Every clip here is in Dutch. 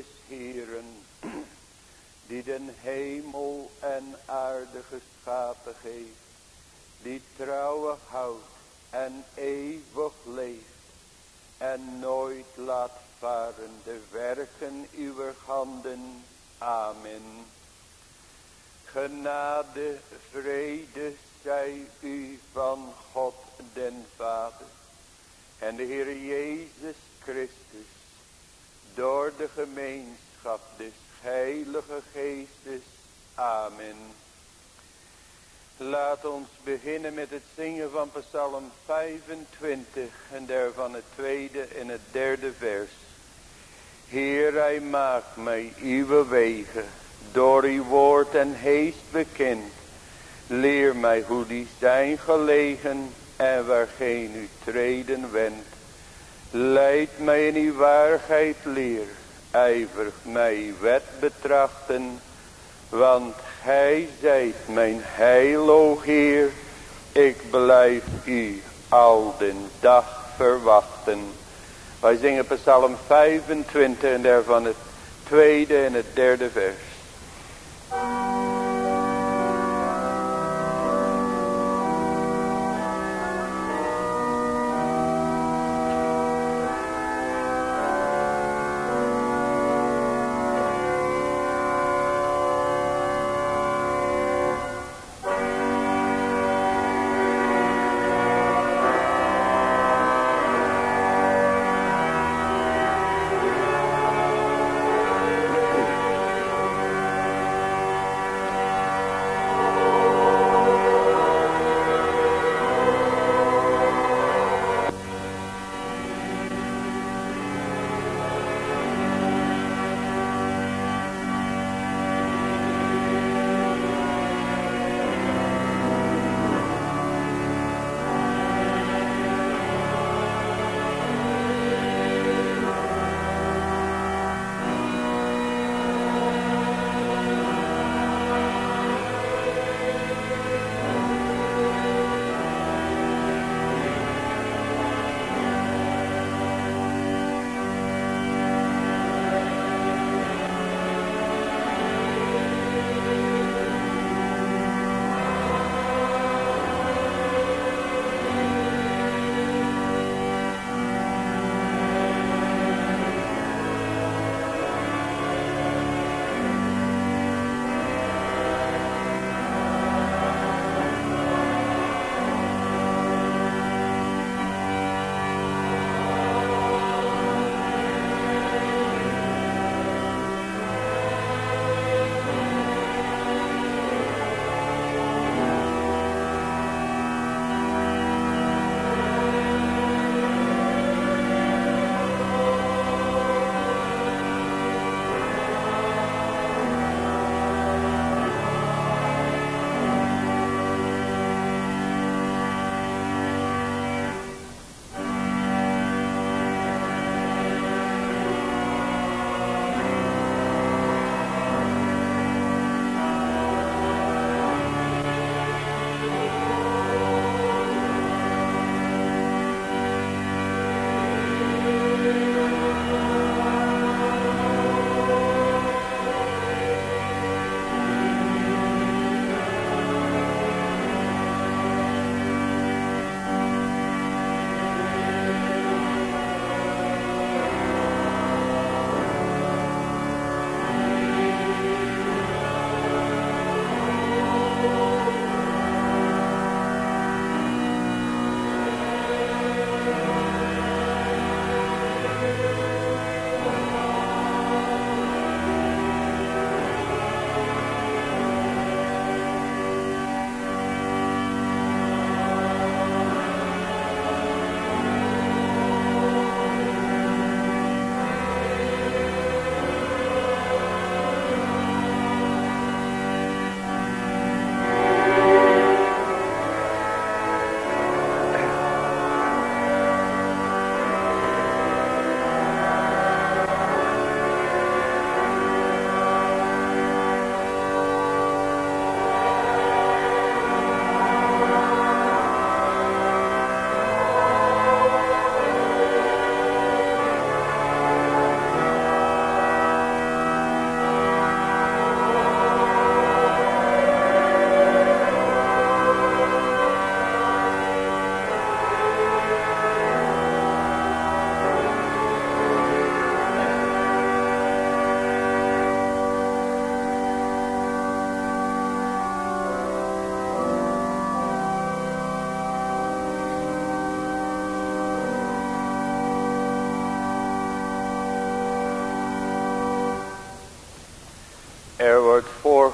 des Heeren, die den hemel en aarde geschapen heeft, die trouwig houdt en eeuwig leeft, en nooit laat varen de werken uw handen. Amen. Genade, vrede zij u van God den Vader en de Heer Jezus Christus door de gemeenschap des Heilige Geestes. Amen. Laat ons beginnen met het zingen van Psalm 25 en daarvan het tweede en het derde vers. Heer, hij maakt mij uw wegen, door uw woord en heest bekend. Leer mij hoe die zijn gelegen en waar geen u treden wendt. Leid mij in uw waarheid leer, ijverig mij wet betrachten, want gij zijt mijn heil, Heer, ik blijf u al den dag verwachten. Wij zingen psalm 25 en daarvan het tweede en het derde vers.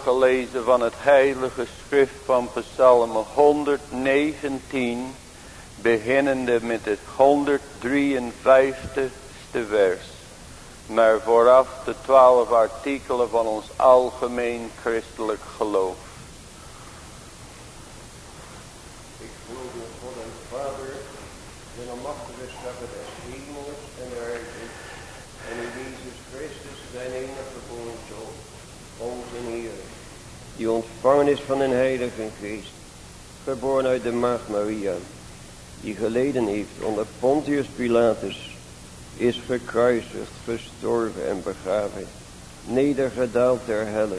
Voorgelezen van het heilige schrift van Psalm 119, beginnende met het 153ste vers. Maar vooraf de twaalf artikelen van ons algemeen christelijk geloof. Ik geloof in God en Vader, de almachtige schepper des hemels en de aarde, en in Jezus Christus, zijn enige geboren Zoon, onze Heer, die ontvangen is van een heilige geest, geboren uit de maagd Maria, die geleden heeft onder Pontius Pilatus, is gekruisigd, gestorven en begraven, nedergedaald ter helle,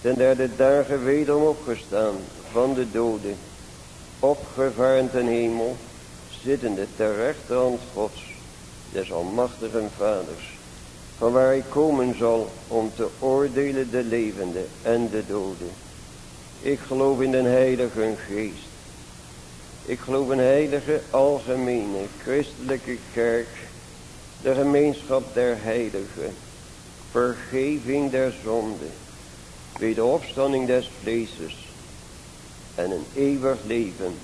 ten derde dagen wederom opgestaan van de doden, opgevaren ten hemel, zittende ter rechterhand Gods, des almachtigen vaders, van waar hij komen zal om te oordelen de levenden en de doden. Ik geloof in de heilige geest. Ik geloof in heilige algemene christelijke kerk, de gemeenschap der heiligen, vergeving der zonde, wederopstanding des vleeses en een eeuwig leven.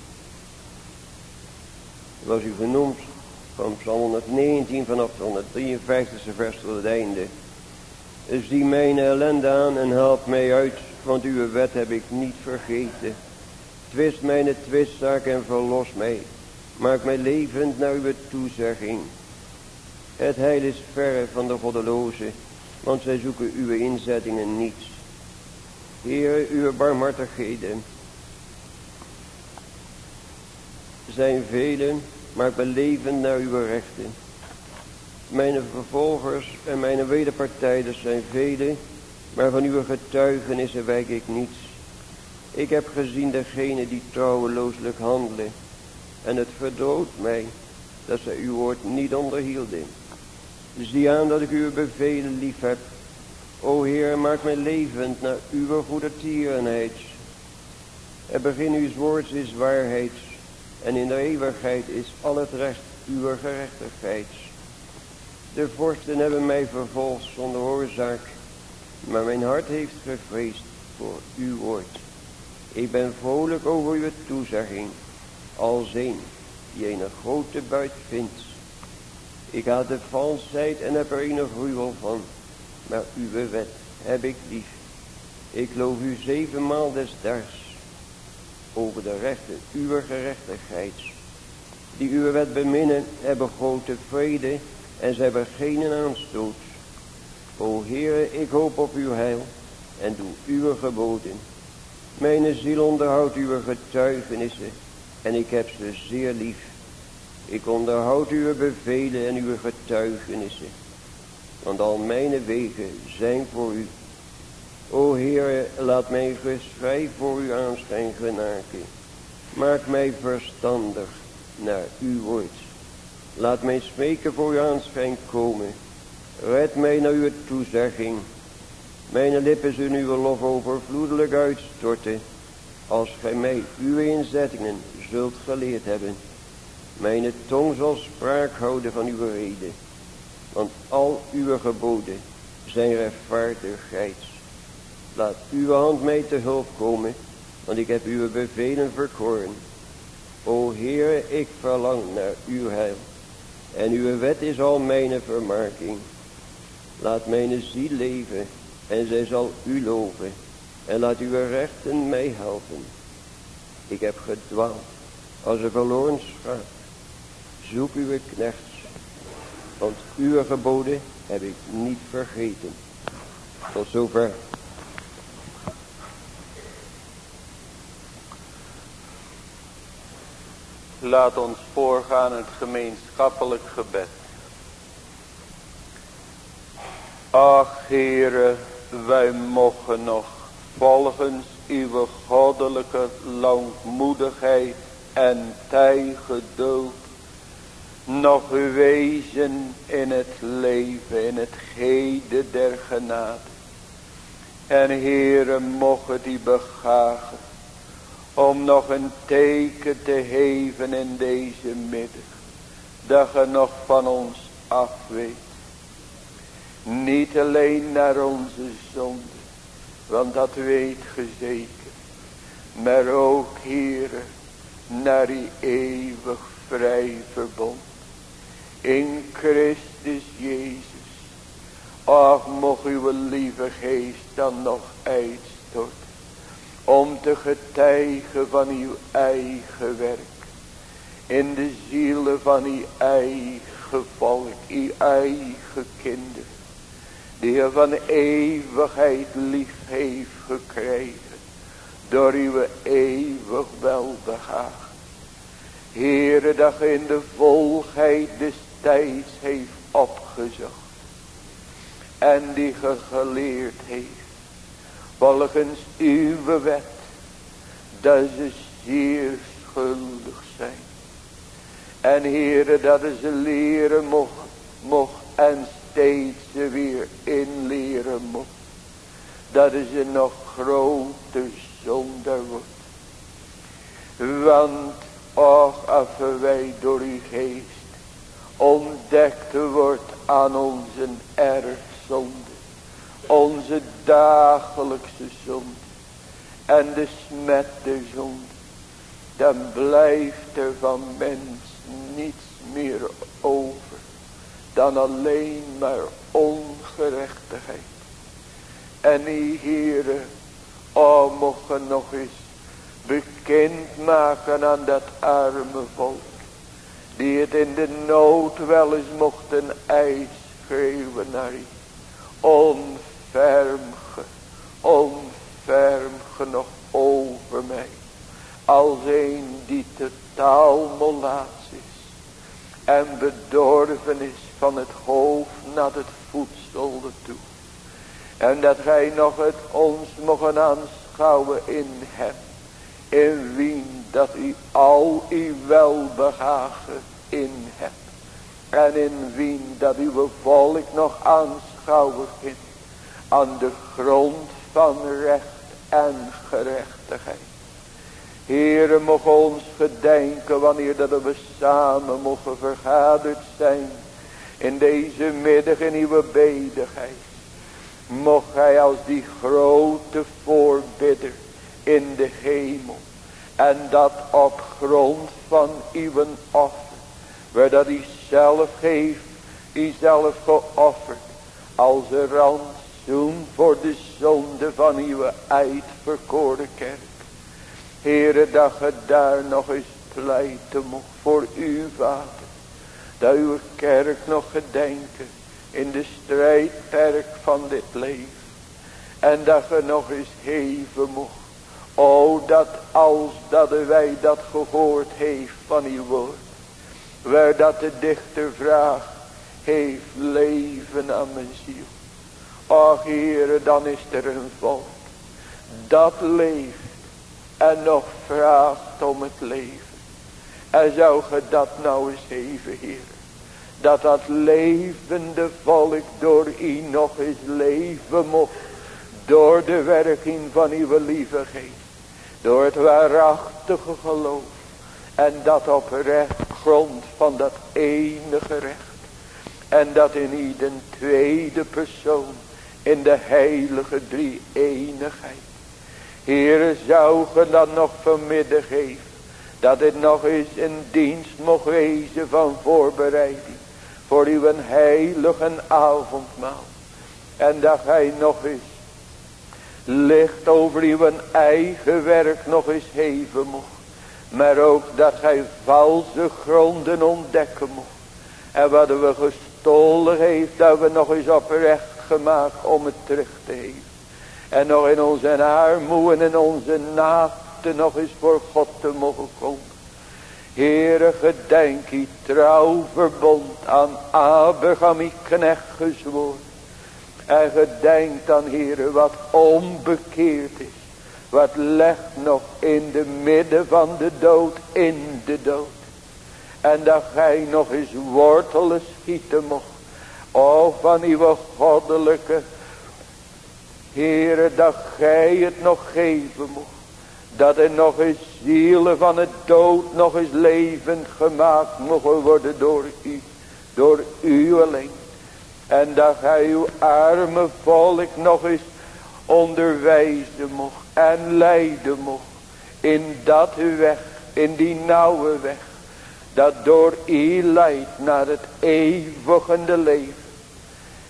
Was u genoemd van Psalm 119 vanaf de 153ste vers tot het einde. Zie mijn ellende aan en help mij uit, want uw wet heb ik niet vergeten. Twist mijn twistzaak en verlos mij. Maak mij levend naar uw toezegging. Het heil is verre van de goddelozen, want zij zoeken uw inzettingen niets. Heer, uw barmhartigheden zijn velen, maar beleven naar uw rechten. Mijn vervolgers en mijn wederpartijders zijn velen, maar van uw getuigenissen wijk ik niets. Ik heb gezien degene die trouwelooselijk handelen, en het verdoodt mij dat zij uw woord niet onderhielden. Zie aan dat ik uw bevelen lief heb. O Heer, maak mij levend naar uw goede tierenheid. Het begin uw woords is waarheid. En in de eeuwigheid is al het recht uw gerechtigheid. De vorsten hebben mij vervolgd zonder oorzaak. Maar mijn hart heeft gevreesd voor uw woord. Ik ben vrolijk over uw toezegging. Als een die een grote buit vindt. Ik had de valsheid en heb er een gruwel van. Maar uw wet heb ik lief. Ik loof u zevenmaal des daags. Over de rechten uw gerechtigheid. Die uw wet beminnen hebben grote vrede. En zij hebben geen aanstoot. O Heere, ik hoop op uw heil. En doe uw geboden. Mijn ziel onderhoudt uw getuigenissen. En ik heb ze zeer lief. Ik onderhoud uw bevelen en uw getuigenissen. Want al mijn wegen zijn voor u. O Heer, laat mij geschrijf voor u aanschijn genaken. Maak mij verstandig naar uw woord. Laat mij spreken voor uw aanschijn komen. Red mij naar uw toezegging. Mijn lippen zullen uw lof overvloedelijk uitstorten. Als gij mij uw inzettingen zult geleerd hebben. Mijn tong zal spraak houden van uw reden. Want al uw geboden zijn rechtvaardigheid. Laat uw hand mij te hulp komen. Want ik heb uw bevelen verkoren. O Heer, ik verlang naar uw heil. En uw wet is al mijn vermaking. Laat mijn ziel leven. En zij zal u loven. En laat uw rechten mij helpen. Ik heb gedwaald als een verloren schaap. Zoek uw knechts, want uw geboden heb ik niet vergeten. Tot zover. Laat ons voorgaan het gemeenschappelijk gebed. Ach, Heere, wij mogen nog volgens uw goddelijke langmoedigheid en tijgeduld nog wezen in het leven, in het gede der genade. En Heere, mogen die begagen om nog een teken te geven in deze middag, dat je nog van ons af weet. Niet alleen naar onze zonde, Want dat weet gezeken. Maar ook, heren, naar die eeuwig vrij verbond. In Christus Jezus. Ach, mocht uw lieve geest dan nog uitstorten. Om te getuigen van uw eigen werk. In de zielen van uw eigen volk. Uw eigen kinderen. Die u van eeuwigheid lief heeft gekregen. Door uw eeuwig welbehagen. Heere, dat in de volheid des tijds heeft opgezocht. En die ge geleerd heeft. Volgens uw wet. Dat ze zeer schuldig zijn. En Heere, dat ze leren mocht, mocht en steeds weer inleren mocht. Dat ze nog groter zonder wordt. Want, och, als wij door uw geest ontdekt wordt aan onze erfzonde. Onze dagelijkse zonde. En de smet der zonde. Dan blijft er van mens niets meer over. Dan alleen maar ongerechtigheid. En die heren, oh mogen nog eens bekend maken aan dat arme volk. Die het in de nood wel eens mochten schreeuwen naar u. Onferm, onferm genoeg over mij. Als een die totaal molaats is. En bedorven is van het hoofd naar het voedsel toe. En dat gij nog het ons mogen aanschouwen in hem. In wien dat u al uw welbehagen in hebt. En in wien dat uw volk nog aanschouwen vindt. Aan de grond van recht en gerechtigheid. Heere, mocht ons gedenken wanneer dat we samen mogen vergaderd zijn. In deze middag in uw bedigheid. Mocht gij als die grote voorbidder in de hemel. En dat op grond van uw offer. Waar dat u zelf heeft. U zelf geofferd. Als een rantsoen voor de zonde van uw uitverkoren kerk. Heere dat je daar nog eens pleiten mocht voor uw vader. Dat uw kerk nog gedenken in de strijdperk van dit leven. En dat je nog eens geven mocht. O dat als dat wij dat gehoord heeft van uw woord. Waar dat de dichter vraagt. Heeft leven aan mijn ziel. Ach Heere dan is er een volk. Dat leeft. En nog vraagt om het leven. En zou ge dat nou eens even Heer dat dat levende volk door u nog eens leven mocht. Door de werking van uw lieve geest. Door het waarachtige geloof. En dat op recht grond van dat enige recht. En dat in ieder tweede persoon. In de heilige drie eenigheid. Heere zou ge dat nog vanmiddag geven. Dat het nog eens een dienst mocht wezen van voorbereiding voor uw heilige avondmaal. En dat gij nog eens licht over uw eigen werk nog eens heven mocht. Maar ook dat gij valse gronden ontdekken mocht. En wat we gestolen heeft, dat we nog eens oprecht gemaakt om het terug te geven. En nog in onze armoede en onze naakte nog eens voor God te mogen komen. Heere, gedenk die trouw verbond aan Abraham, die knecht gezwoord. En gedenk dan, Heere, wat onbekeerd is. Wat legt nog in de midden van de dood, in de dood. En dat gij nog eens wortelen schieten mocht. O, van uw goddelijke. Heere, dat gij het nog geven mocht. Dat er nog eens zielen van het dood nog eens levend gemaakt mogen worden door u. Door u alleen. En dat gij uw arme volk nog eens onderwijzen mocht en leiden mocht in dat weg, in die nauwe weg, dat door u leidt naar het eeuwige leven.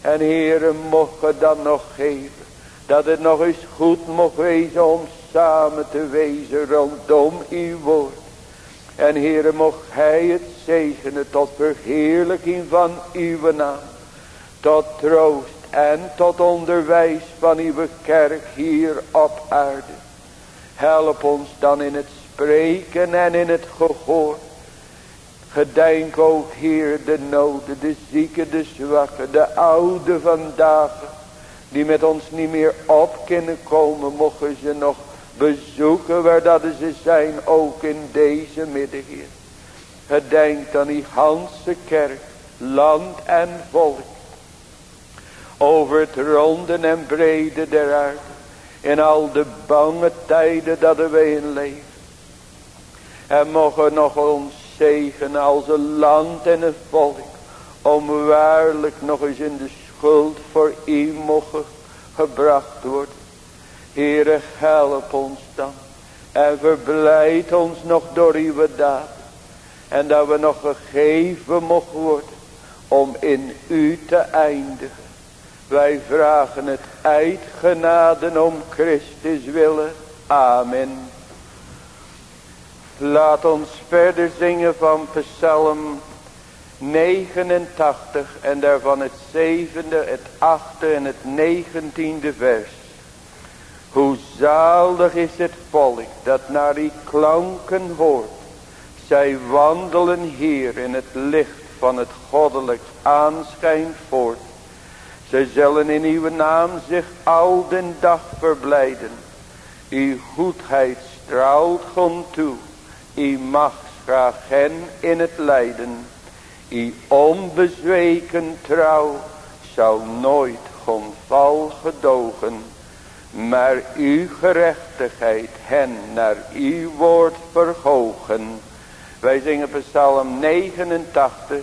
En heren, mocht het dan nog geven, dat het nog eens goed mocht wezen om samen te wezen rondom uw woord. En heren, mocht hij het zegenen tot verheerlijking van uw naam. Tot troost en tot onderwijs van uw kerk hier op aarde. Help ons dan in het spreken en in het gehoor. Gedenk ook hier de noden, de zieke, de zwakke, de oude vandaag. Die met ons niet meer op kunnen komen, mogen ze nog bezoeken waar dat ze zijn, ook in deze middag hier. Gedenk aan die Hanse kerk, land en volk. Over het ronden en brede der aarde. In al de bange tijden dat wij in leven. En mogen nog ons zegen als een land en een volk. Om waarlijk nog eens in de schuld voor u mogen gebracht worden. Heere, help ons dan. En verblijd ons nog door uw daad. En dat we nog gegeven mogen worden. Om in u te eindigen. Wij vragen het uit om Christus willen. Amen. Laat ons verder zingen van Psalm 89 en daarvan het zevende, het achte en het negentiende vers. Hoe zalig is het volk dat naar die klanken hoort. Zij wandelen hier in het licht van het goddelijk aanschijn voort. Zij zullen in uw naam zich al den dag verblijden. Uw goedheid straalt gewoon toe. Uw macht graag hen in het lijden. Uw onbezweken trouw zou nooit val gedogen. Maar uw gerechtigheid hen naar uw woord verhogen. Wij zingen psalm 89,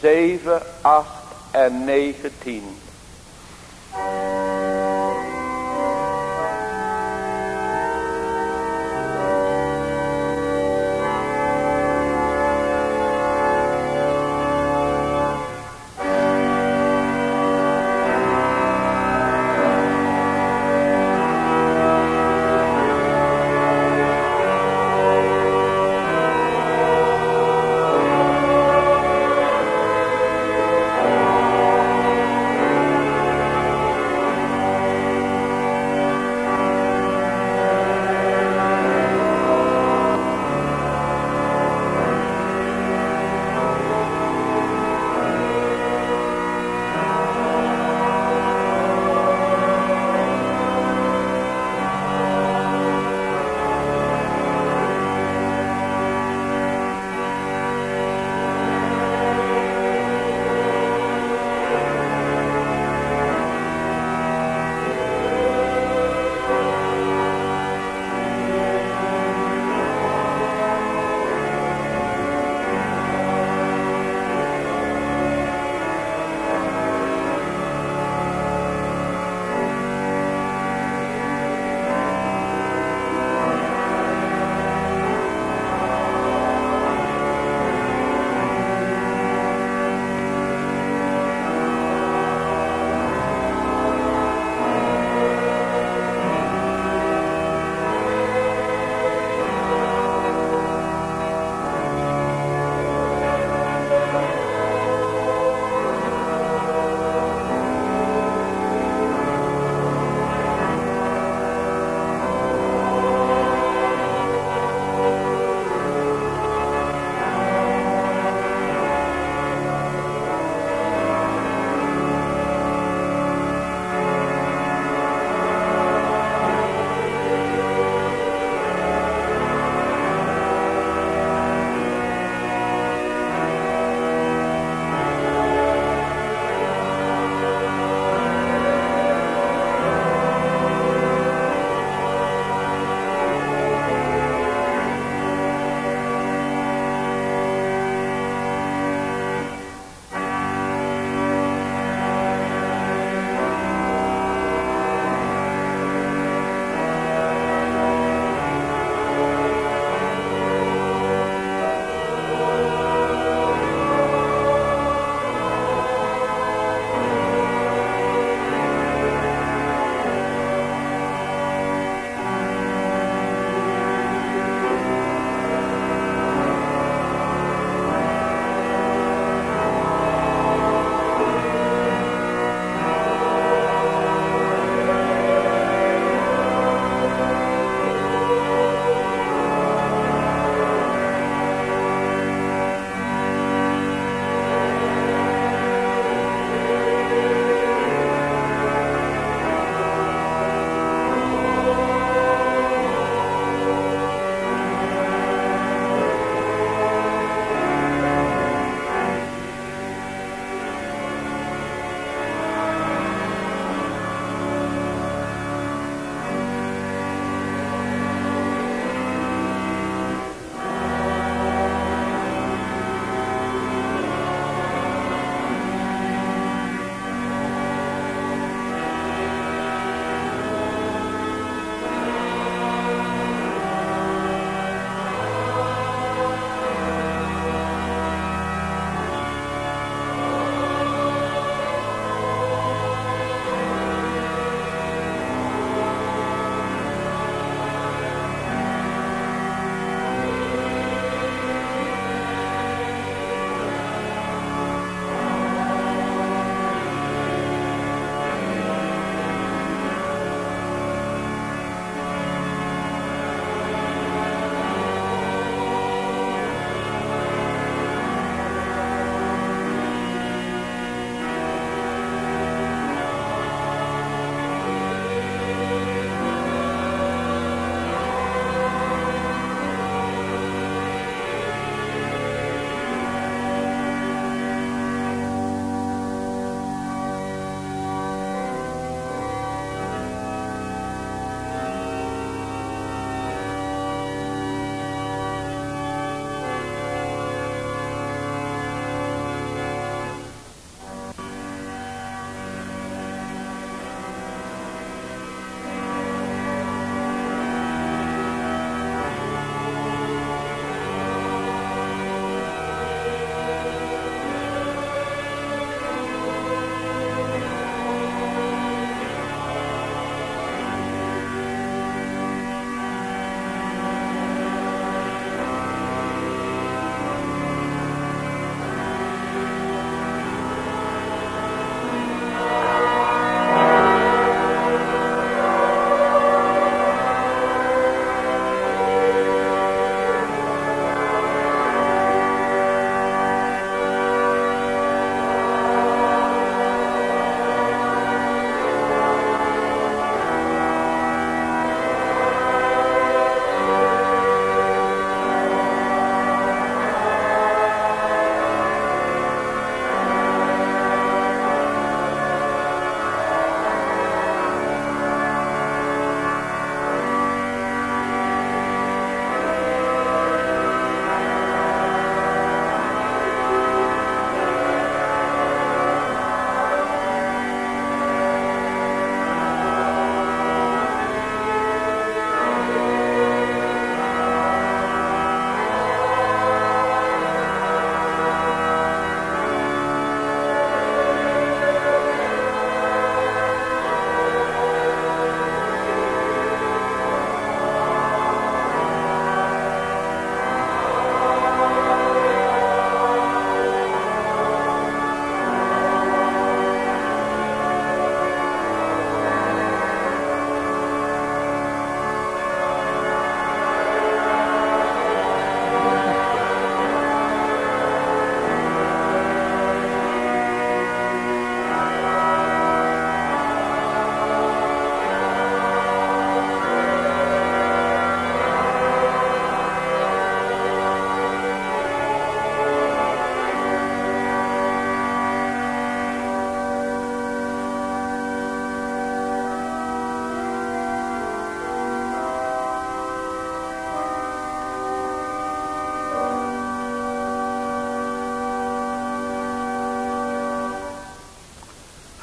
7, 8 en 19.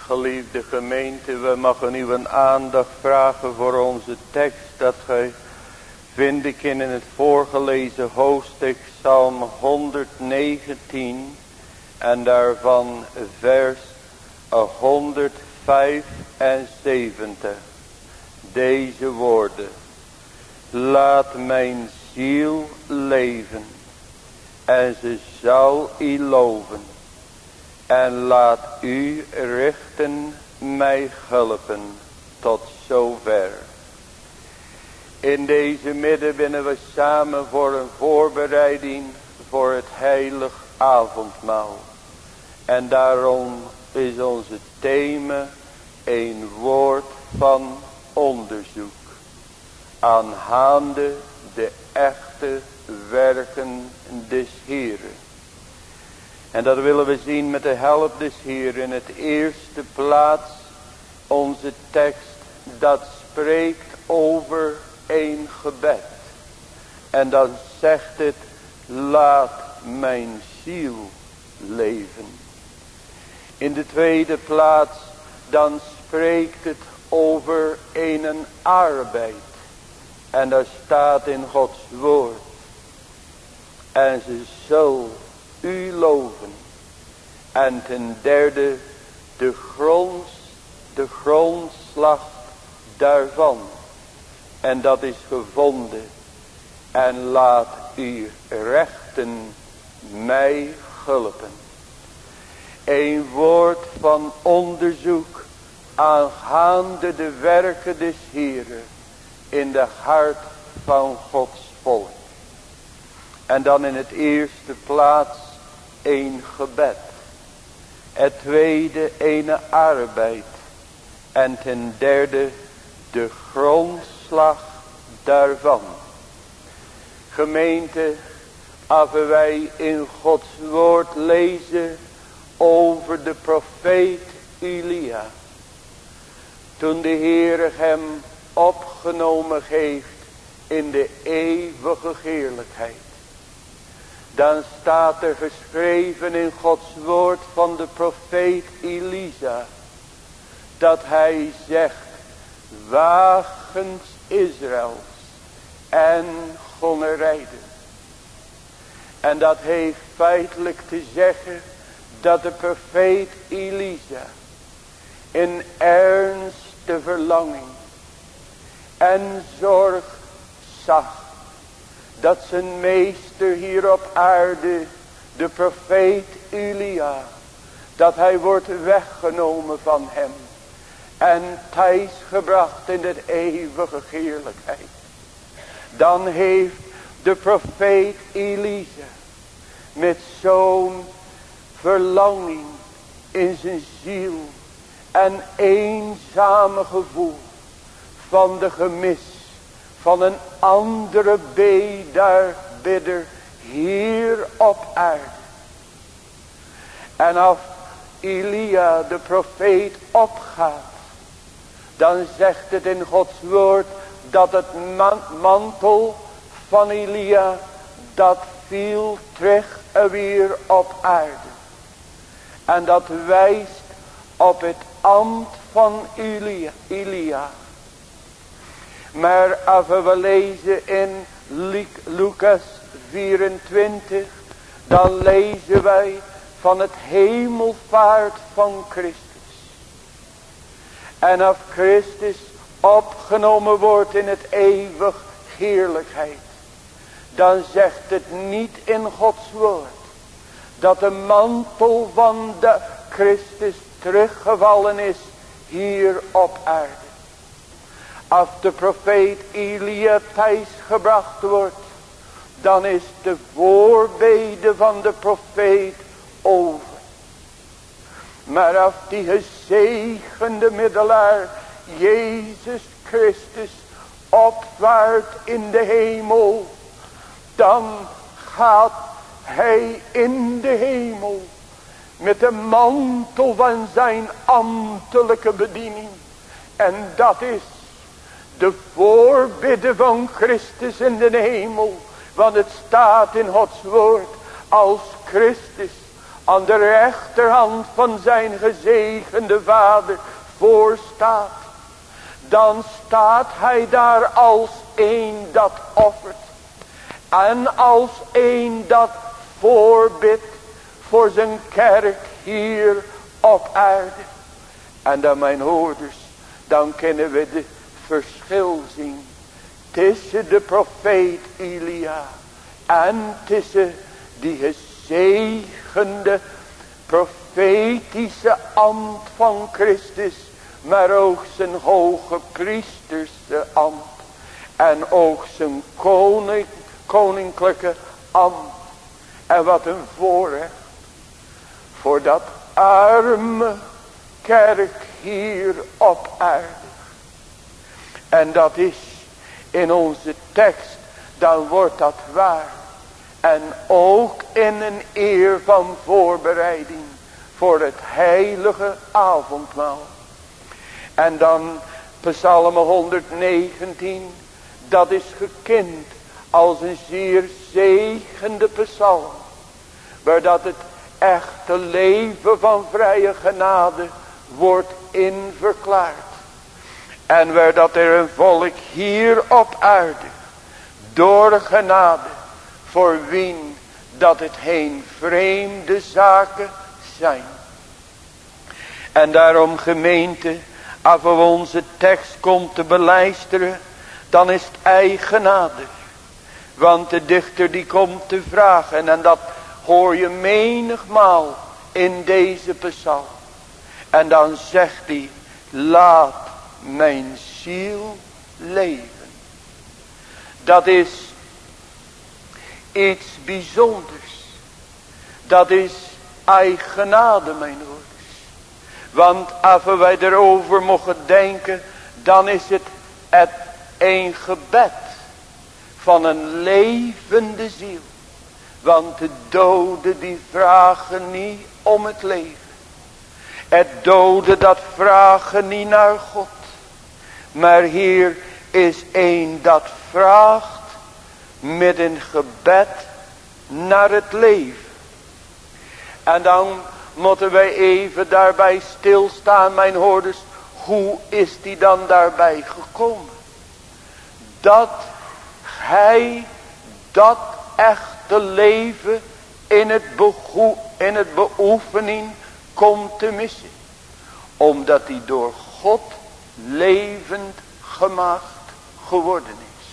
Geliefde gemeente, we mogen uw aandacht vragen voor onze tekst. Dat gij, vind ik in het voorgelezen hoofdstuk Psalm 119 en daarvan vers 175. Deze woorden. Laat mijn ziel leven en ze zal u loven. En laat u richten mij helpen tot zover. In deze midden binnen we samen voor een voorbereiding voor het heilig avondmaal. En daarom is onze thema een woord van onderzoek. Aanhaande de echte werken des Heeren. En dat willen we zien met de help des Heer in het eerste plaats onze tekst dat spreekt over een gebed. En dan zegt het laat mijn ziel leven. In de tweede plaats dan spreekt het over een arbeid. En daar staat in Gods woord. En ze zal u loven. En ten derde de grond, de grondslag daarvan. En dat is gevonden. En laat u rechten mij hulpen. Een woord van onderzoek aangaande de werken des Heren in de hart van Gods volk. En dan in het eerste plaats een gebed. Het tweede een arbeid. En ten derde de grondslag daarvan. Gemeente, als wij in Gods woord lezen over de profeet Elia. Toen de Heer hem opgenomen heeft in de eeuwige heerlijkheid. Dan staat er geschreven in Gods woord van de profeet Elisa. Dat hij zegt. Wagens Israëls en rijden. En dat heeft feitelijk te zeggen dat de profeet Elisa in ernste verlanging en zorg zag dat zijn meester hier op aarde, de profeet Elia, dat hij wordt weggenomen van hem en thuis gebracht in de eeuwige heerlijkheid. Dan heeft de profeet Elisa met zo'n verlanging in zijn ziel en eenzame gevoel van de gemis van een andere bidder hier op aarde. En als Elia de profeet opgaat, dan zegt het in Gods woord dat het mantel van Elia, dat viel terug weer op aarde. En dat wijst op het ambt van Elia. Elia. Maar als we lezen in Lucas 24, dan lezen wij van het hemelvaart van Christus. En als Christus opgenomen wordt in het eeuwig heerlijkheid. Dan zegt het niet in Gods woord. Dat de mantel van de Christus teruggevallen is hier op aarde. Als de profeet Elia thuis gebracht wordt. Dan is de voorbede van de profeet over. Maar als die gezegende middelaar Jezus Christus opwaart in de hemel. Dan gaat hij in de hemel met de mantel van zijn ambtelijke bediening. En dat is de voorbidden van Christus in de hemel. Want het staat in Gods woord als Christus aan de rechterhand van zijn gezegende vader voorstaat. Dan staat hij daar als een dat offert. En als een dat voorbidt voor zijn kerk hier op aarde. En dan mijn hoorders, dan kunnen we de verschil zien. Tussen de profeet Elia en tussen die gezegende profetische ambt van Christus. Maar ook zijn hoge priesterse ambt. En ook zijn koning, koninklijke ambt. En wat een voorrecht. Voor dat arme kerk hier op aarde. En dat is in onze tekst. Dan wordt dat waar. En ook in een eer van voorbereiding. Voor het heilige avondmaal. En dan Psalm 119. Dat is gekend als een zeer zegende psalm. Waar dat het echte leven van vrije genade wordt inverklaard. En waar dat er een volk hier op aarde door genade voor wien dat het geen vreemde zaken zijn. En daarom gemeente, als we onze tekst komt te beluisteren, dan is het eigenaardig. Want de dichter die komt te vragen en dat hoor je menigmaal in deze psalm. En dan zegt hij, laat mijn ziel leven. Dat is iets bijzonders. Dat is eigenade, mijn ouders. Want als wij erover mogen denken, dan is het, het een gebed van een levende ziel. Want de doden die vragen niet om het leven. Het doden dat vragen niet naar God. Maar hier is een dat vraagt met een gebed naar het leven. En dan moeten wij even daarbij stilstaan, mijn hoorders. Hoe is die dan daarbij gekomen? Dat hij dat echte leven in het, in het beoefening komt te missen. Omdat hij door God levend gemaakt geworden is.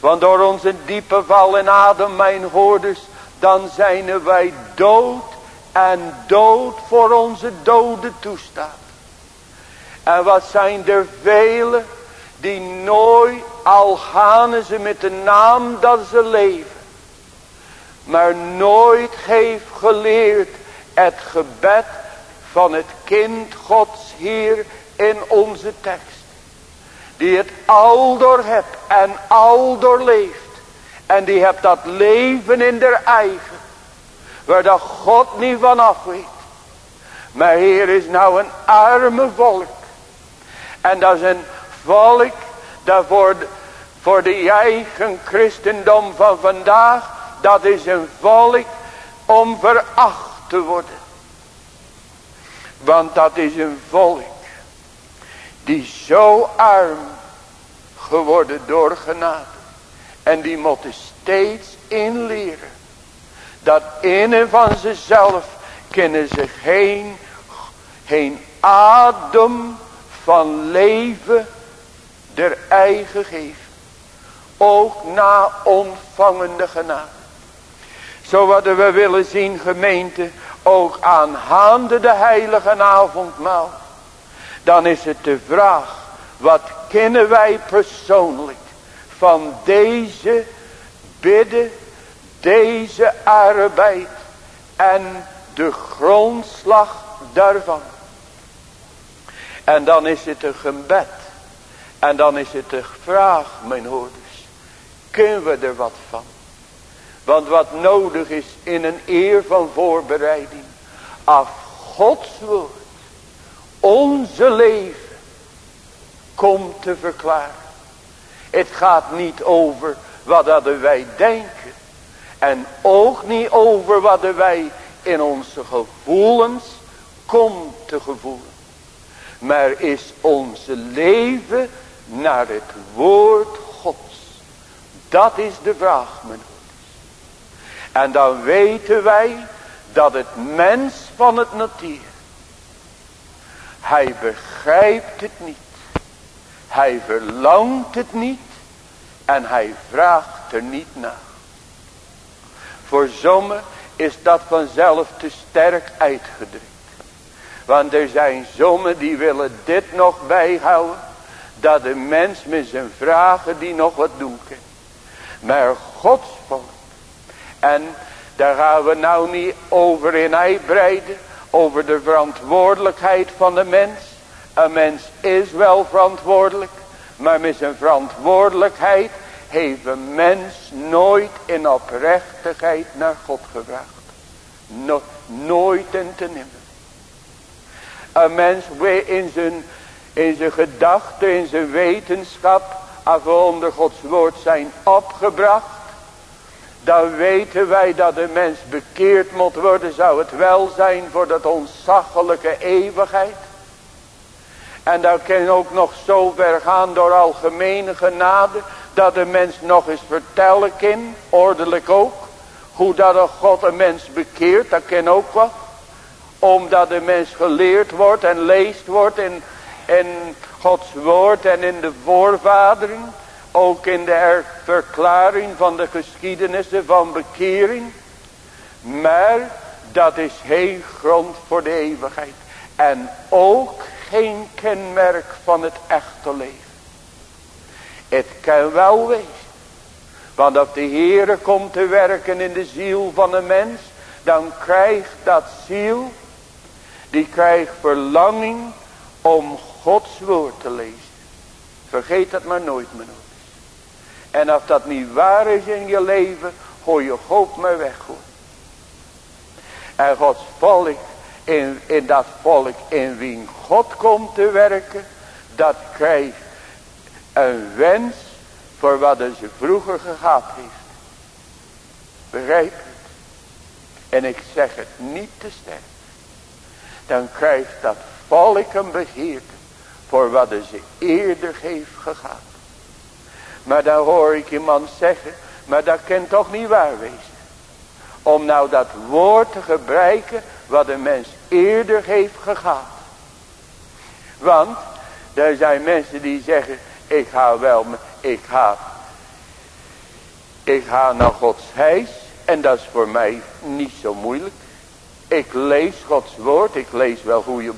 Want door onze diepe val in adem, mijn hoorders, dan zijn wij dood en dood voor onze dode toestaat. En wat zijn er velen die nooit, al gaan ze met de naam dat ze leven, maar nooit heeft geleerd het gebed van het kind Gods hier in onze tekst die het door hebt en al doorleeft. En die hebt dat leven in der eigen. Waar dat God niet van af weet. Maar hier is nou een arme volk. En dat is een volk dat voor de eigen christendom van vandaag. Dat is een volk om veracht te worden. Want dat is een volk die zo arm geworden door genade. En die moeten steeds inleren. Dat in en van zichzelf kunnen ze geen, geen adem van leven der eigen geven. Ook na ontvangende genade. Zo wat we willen zien gemeente. Ook aanhaande de heilige avondmaal dan is het de vraag. Wat kennen wij persoonlijk van deze bidden, deze arbeid en de grondslag daarvan. En dan is het een gebed. En dan is het een vraag, mijn hoorders. Kunnen we er wat van? Want wat nodig is in een eer van voorbereiding. Af Gods woord onze leven komt te verklaren. Het gaat niet over wat wij denken. En ook niet over wat wij in onze gevoelens komt te gevoelen. Maar is onze leven naar het woord Gods. Dat is de vraag mijn En dan weten wij dat het mens van het natuur. Hij begrijpt het niet. Hij verlangt het niet. En hij vraagt er niet naar. Voor sommigen is dat vanzelf te sterk uitgedrukt. Want er zijn sommigen die willen dit nog bijhouden. Dat de mens met zijn vragen die nog wat doen kan. Maar Gods volk. En daar gaan we nou niet over in uitbreiden. Over de verantwoordelijkheid van de mens. Een mens is wel verantwoordelijk. Maar met zijn verantwoordelijkheid heeft een mens nooit in oprechtigheid naar God gevraagd. nooit en te nimmer. Een mens in zijn, in zijn gedachten, in zijn wetenschap, onder Gods woord zijn opgebracht. Dan weten wij dat de mens bekeerd moet worden, zou het wel zijn voor dat ontzaglijke eeuwigheid. En dat kan ook nog zo ver gaan door algemene genade. Dat de mens nog eens vertellen kan. Ordelijk ook. Hoe dat een God een mens bekeert. Dat kan ook wel. Omdat de mens geleerd wordt en leest wordt in, in Gods woord en in de voorvadering. Ook in de verklaring van de geschiedenissen van bekering. Maar dat is geen grond voor de eeuwigheid. En ook geen kenmerk van het echte leven. Het kan wel wezen. Want als de Heere komt te werken in de ziel van een mens. Dan krijgt dat ziel. Die krijgt verlanging om Gods woord te lezen. Vergeet dat maar nooit mijn En als dat niet waar is in je leven. Gooi je God maar weg hoor. En Gods volk in, in dat volk in wie God komt te werken. Dat krijgt een wens voor wat hij ze vroeger gehad heeft. Begrijp het? En ik zeg het niet te sterk. Dan krijgt dat volk een begeerte voor wat hij ze eerder heeft gehad. Maar dan hoor ik iemand zeggen, maar dat kan toch niet waar wezen. Om nou dat woord te gebruiken wat een mens eerder heeft gehad. Want er zijn mensen die zeggen, ik ga wel, ik ga, ik ga naar Gods huis en dat is voor mij niet zo moeilijk. Ik lees Gods woord, ik lees wel goede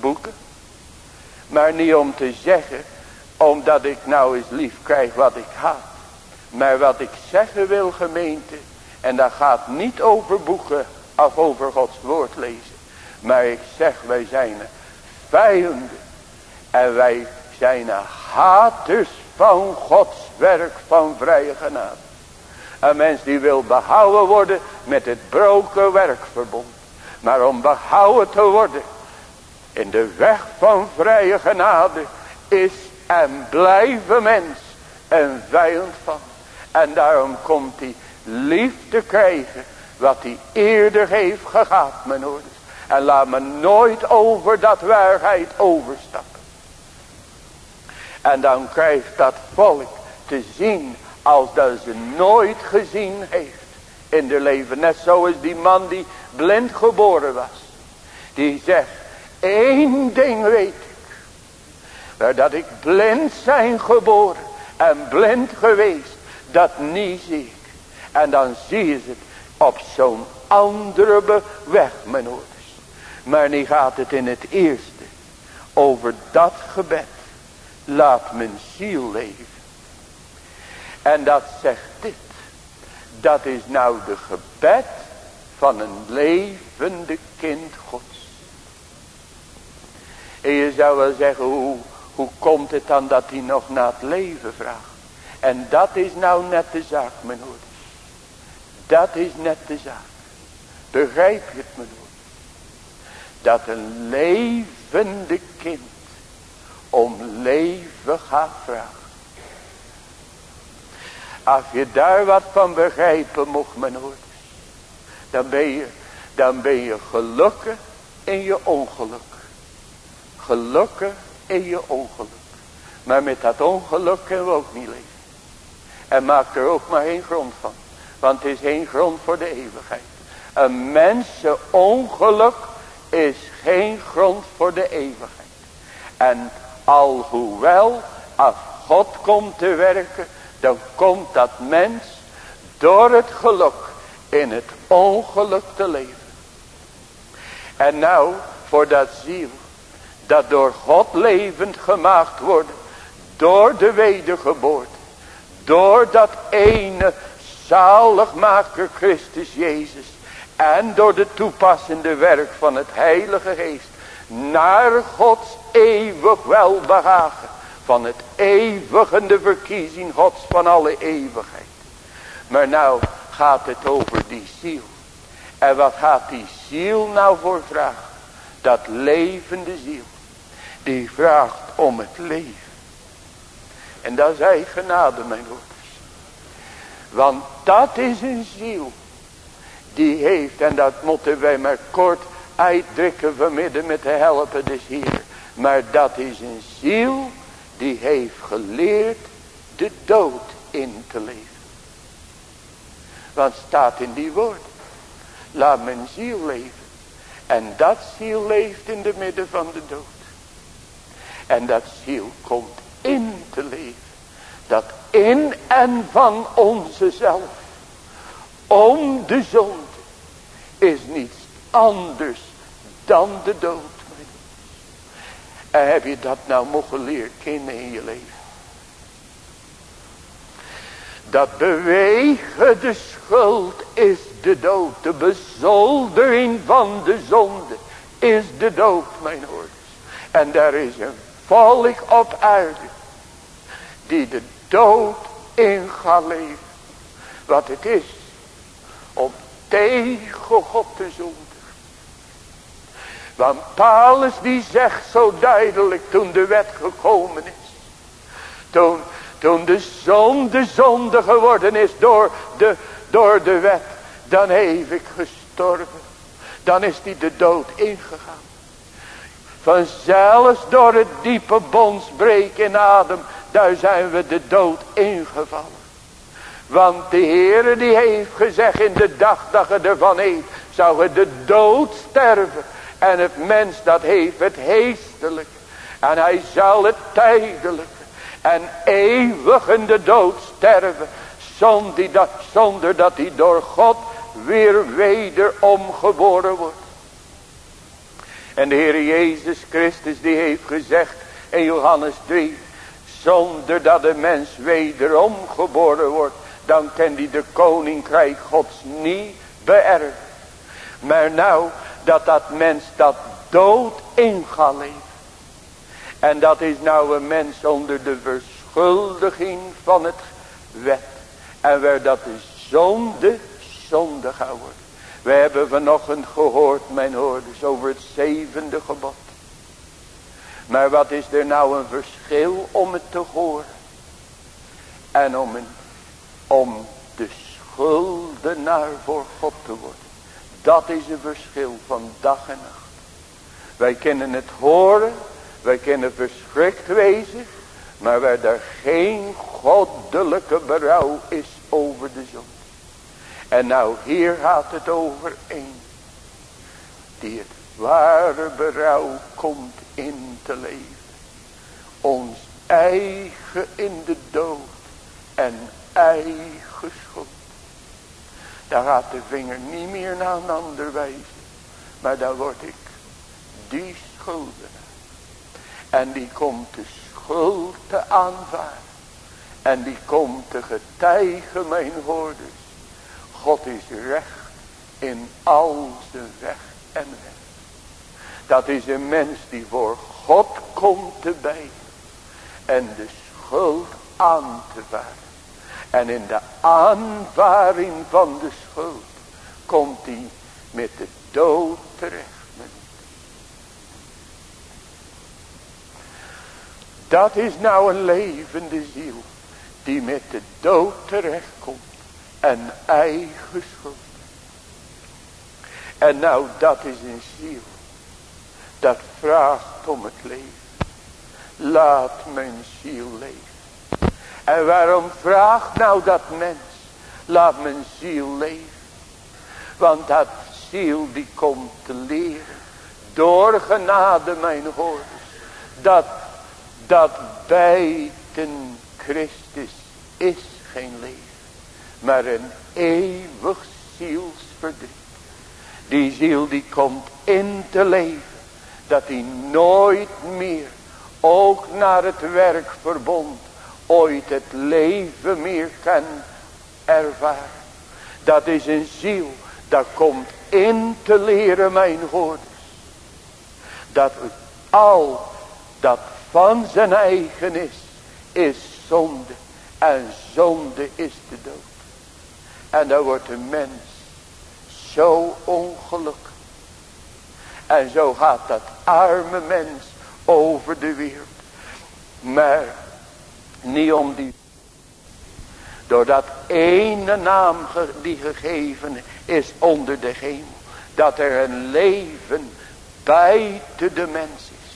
boeken. Maar niet om te zeggen, omdat ik nou eens lief krijg wat ik had. Maar wat ik zeggen wil gemeente, en dat gaat niet over boeken of over Gods woord lezen. Maar ik zeg, wij zijn vijanden. En wij zijn haters van Gods werk van vrije genade. Een mens die wil behouden worden met het broken werkverbond. Maar om behouden te worden in de weg van vrije genade is en blijven mens een vijand van. En daarom komt hij liefde krijgen wat hij eerder heeft gehad mijn. En laat me nooit over dat waarheid overstappen. En dan krijgt dat volk te zien als dat ze nooit gezien heeft in de leven. Net zoals die man die blind geboren was. Die zegt, één ding weet. Dat ik blind zijn geboren en blind geweest, dat niet zie ik. En dan zie je het op zo'n andere weg, mijn ouders. Maar nu gaat het in het eerste over dat gebed. Laat mijn ziel leven. En dat zegt dit. Dat is nou de gebed van een levende kind gods. En je zou wel zeggen, hoe, hoe komt het dan dat hij nog naar het leven vraagt? En dat is nou net de zaak, mijn ouders. Dat is net de zaak. Begrijp je het, mijn ouders? Dat een levende kind om leven gaat vragen. Als je daar wat van begrijpen mocht, mijn ouders. Dan ben je, Dan ben je gelukkig in je ongeluk. Gelukkig je ongeluk. Maar met dat ongeluk kunnen we ook niet leven. En maak er ook maar geen grond van. Want het is geen grond voor de eeuwigheid. Een mensen ongeluk is geen grond voor de eeuwigheid. En alhoewel als God komt te werken. Dan komt dat mens door het geluk in het ongeluk te leven. En nou voor dat ziel dat door God levend gemaakt wordt. Door de wedergeboorte. Door dat ene zaligmaker Christus Jezus. En door de toepassende werk van het Heilige Geest. Naar Gods eeuwig welbehagen. Van het eeuwigende verkiezing Gods van alle eeuwigheid. Maar nou gaat het over die ziel. En wat gaat die ziel nou voor vragen? Dat levende ziel. Die vraagt om het leven. En dat is hij genade mijn broeders. Want dat is een ziel. Die heeft, en dat moeten wij maar kort uitdrukken vanmiddag met de helpen des Heer. Maar dat is een ziel die heeft geleerd de dood in te leven. Want staat in die woord. Laat mijn ziel leven. En dat ziel leeft in de midden van de dood. En dat ziel komt in te leven. Dat in en van onze zelf. Om de zonde. Is niets anders dan de dood. En heb je dat nou mogen leren kennen in je leven? Dat bewegen de schuld is de dood. De bezoldering van de zonde is de dood, mijn hoorders. En daar is een volk op aarde die de dood in leven. Wat het is om tegen God te zonden. Want Paulus die zegt zo duidelijk toen de wet gekomen is. Toen, toen de zonde zonde geworden is door de, door de wet. Dan heeft ik gestorven. Dan is die de dood ingegaan. Vanzelfs door het diepe bondsbreek in adem. Daar zijn we de dood ingevallen. Want de Heere die heeft gezegd in de dag dat je ervan eet. Zou je de dood sterven. En het mens dat heeft het heestelijk. En hij zal het tijdelijk. En eeuwig in de dood sterven. Zonder dat, zonder dat hij door God weer wederom geboren wordt. En de Heer Jezus Christus die heeft gezegd in Johannes 3. Zonder dat de mens wederom geboren wordt. Dan kan hij de koninkrijk gods niet beërven. Maar nou dat dat mens dat dood in gaat leven. En dat is nou een mens onder de verschuldiging van het wet. En waar dat de zonde zonde gaat worden. We hebben vanochtend gehoord, mijn hoorders, over het zevende gebod. Maar wat is er nou een verschil om het te horen? En om, om de schuldenaar voor God te worden. Dat is een verschil van dag en nacht. Wij kunnen het horen. Wij kunnen verschrikt wezen. Maar waar er geen goddelijke berouw is over de zon. En nou hier gaat het over één. Die het ware berouw komt in te leven. Ons eigen in de dood. En eigen schuld. Daar gaat de vinger niet meer naar een ander wijzen. Maar dan word ik die schuldenaar. En die komt de schuld te aanvaarden. En die komt te getuigen mijn hoorders. God is recht in al zijn weg en weg. Dat is een mens die voor God komt te bij. En de schuld aan te varen. En in de aanvaring van de schuld komt hij met de dood terecht. Dat is nou een levende ziel die met de dood terecht komt en eigen schuld. En nou dat is een ziel. Dat vraagt om het leven. Laat mijn ziel leven. En waarom vraagt nou dat mens? Laat mijn ziel leven. Want dat ziel die komt te leren. Door genade mijn hoorders. Dat, dat buiten Christus is geen leven. Maar een eeuwig zielsverdriet. Die ziel die komt in te leven. Dat hij nooit meer, ook naar het werk verbond, ooit het leven meer kan ervaren. Dat is een ziel, dat komt in te leren mijn hoorders. Dat al dat van zijn eigen is, is zonde. En zonde is de dood. En dan wordt de mens zo ongelukkig. En zo gaat dat arme mens over de wereld. Maar niet om die. Door dat ene naam die gegeven is onder de hemel. Dat er een leven buiten de mens is.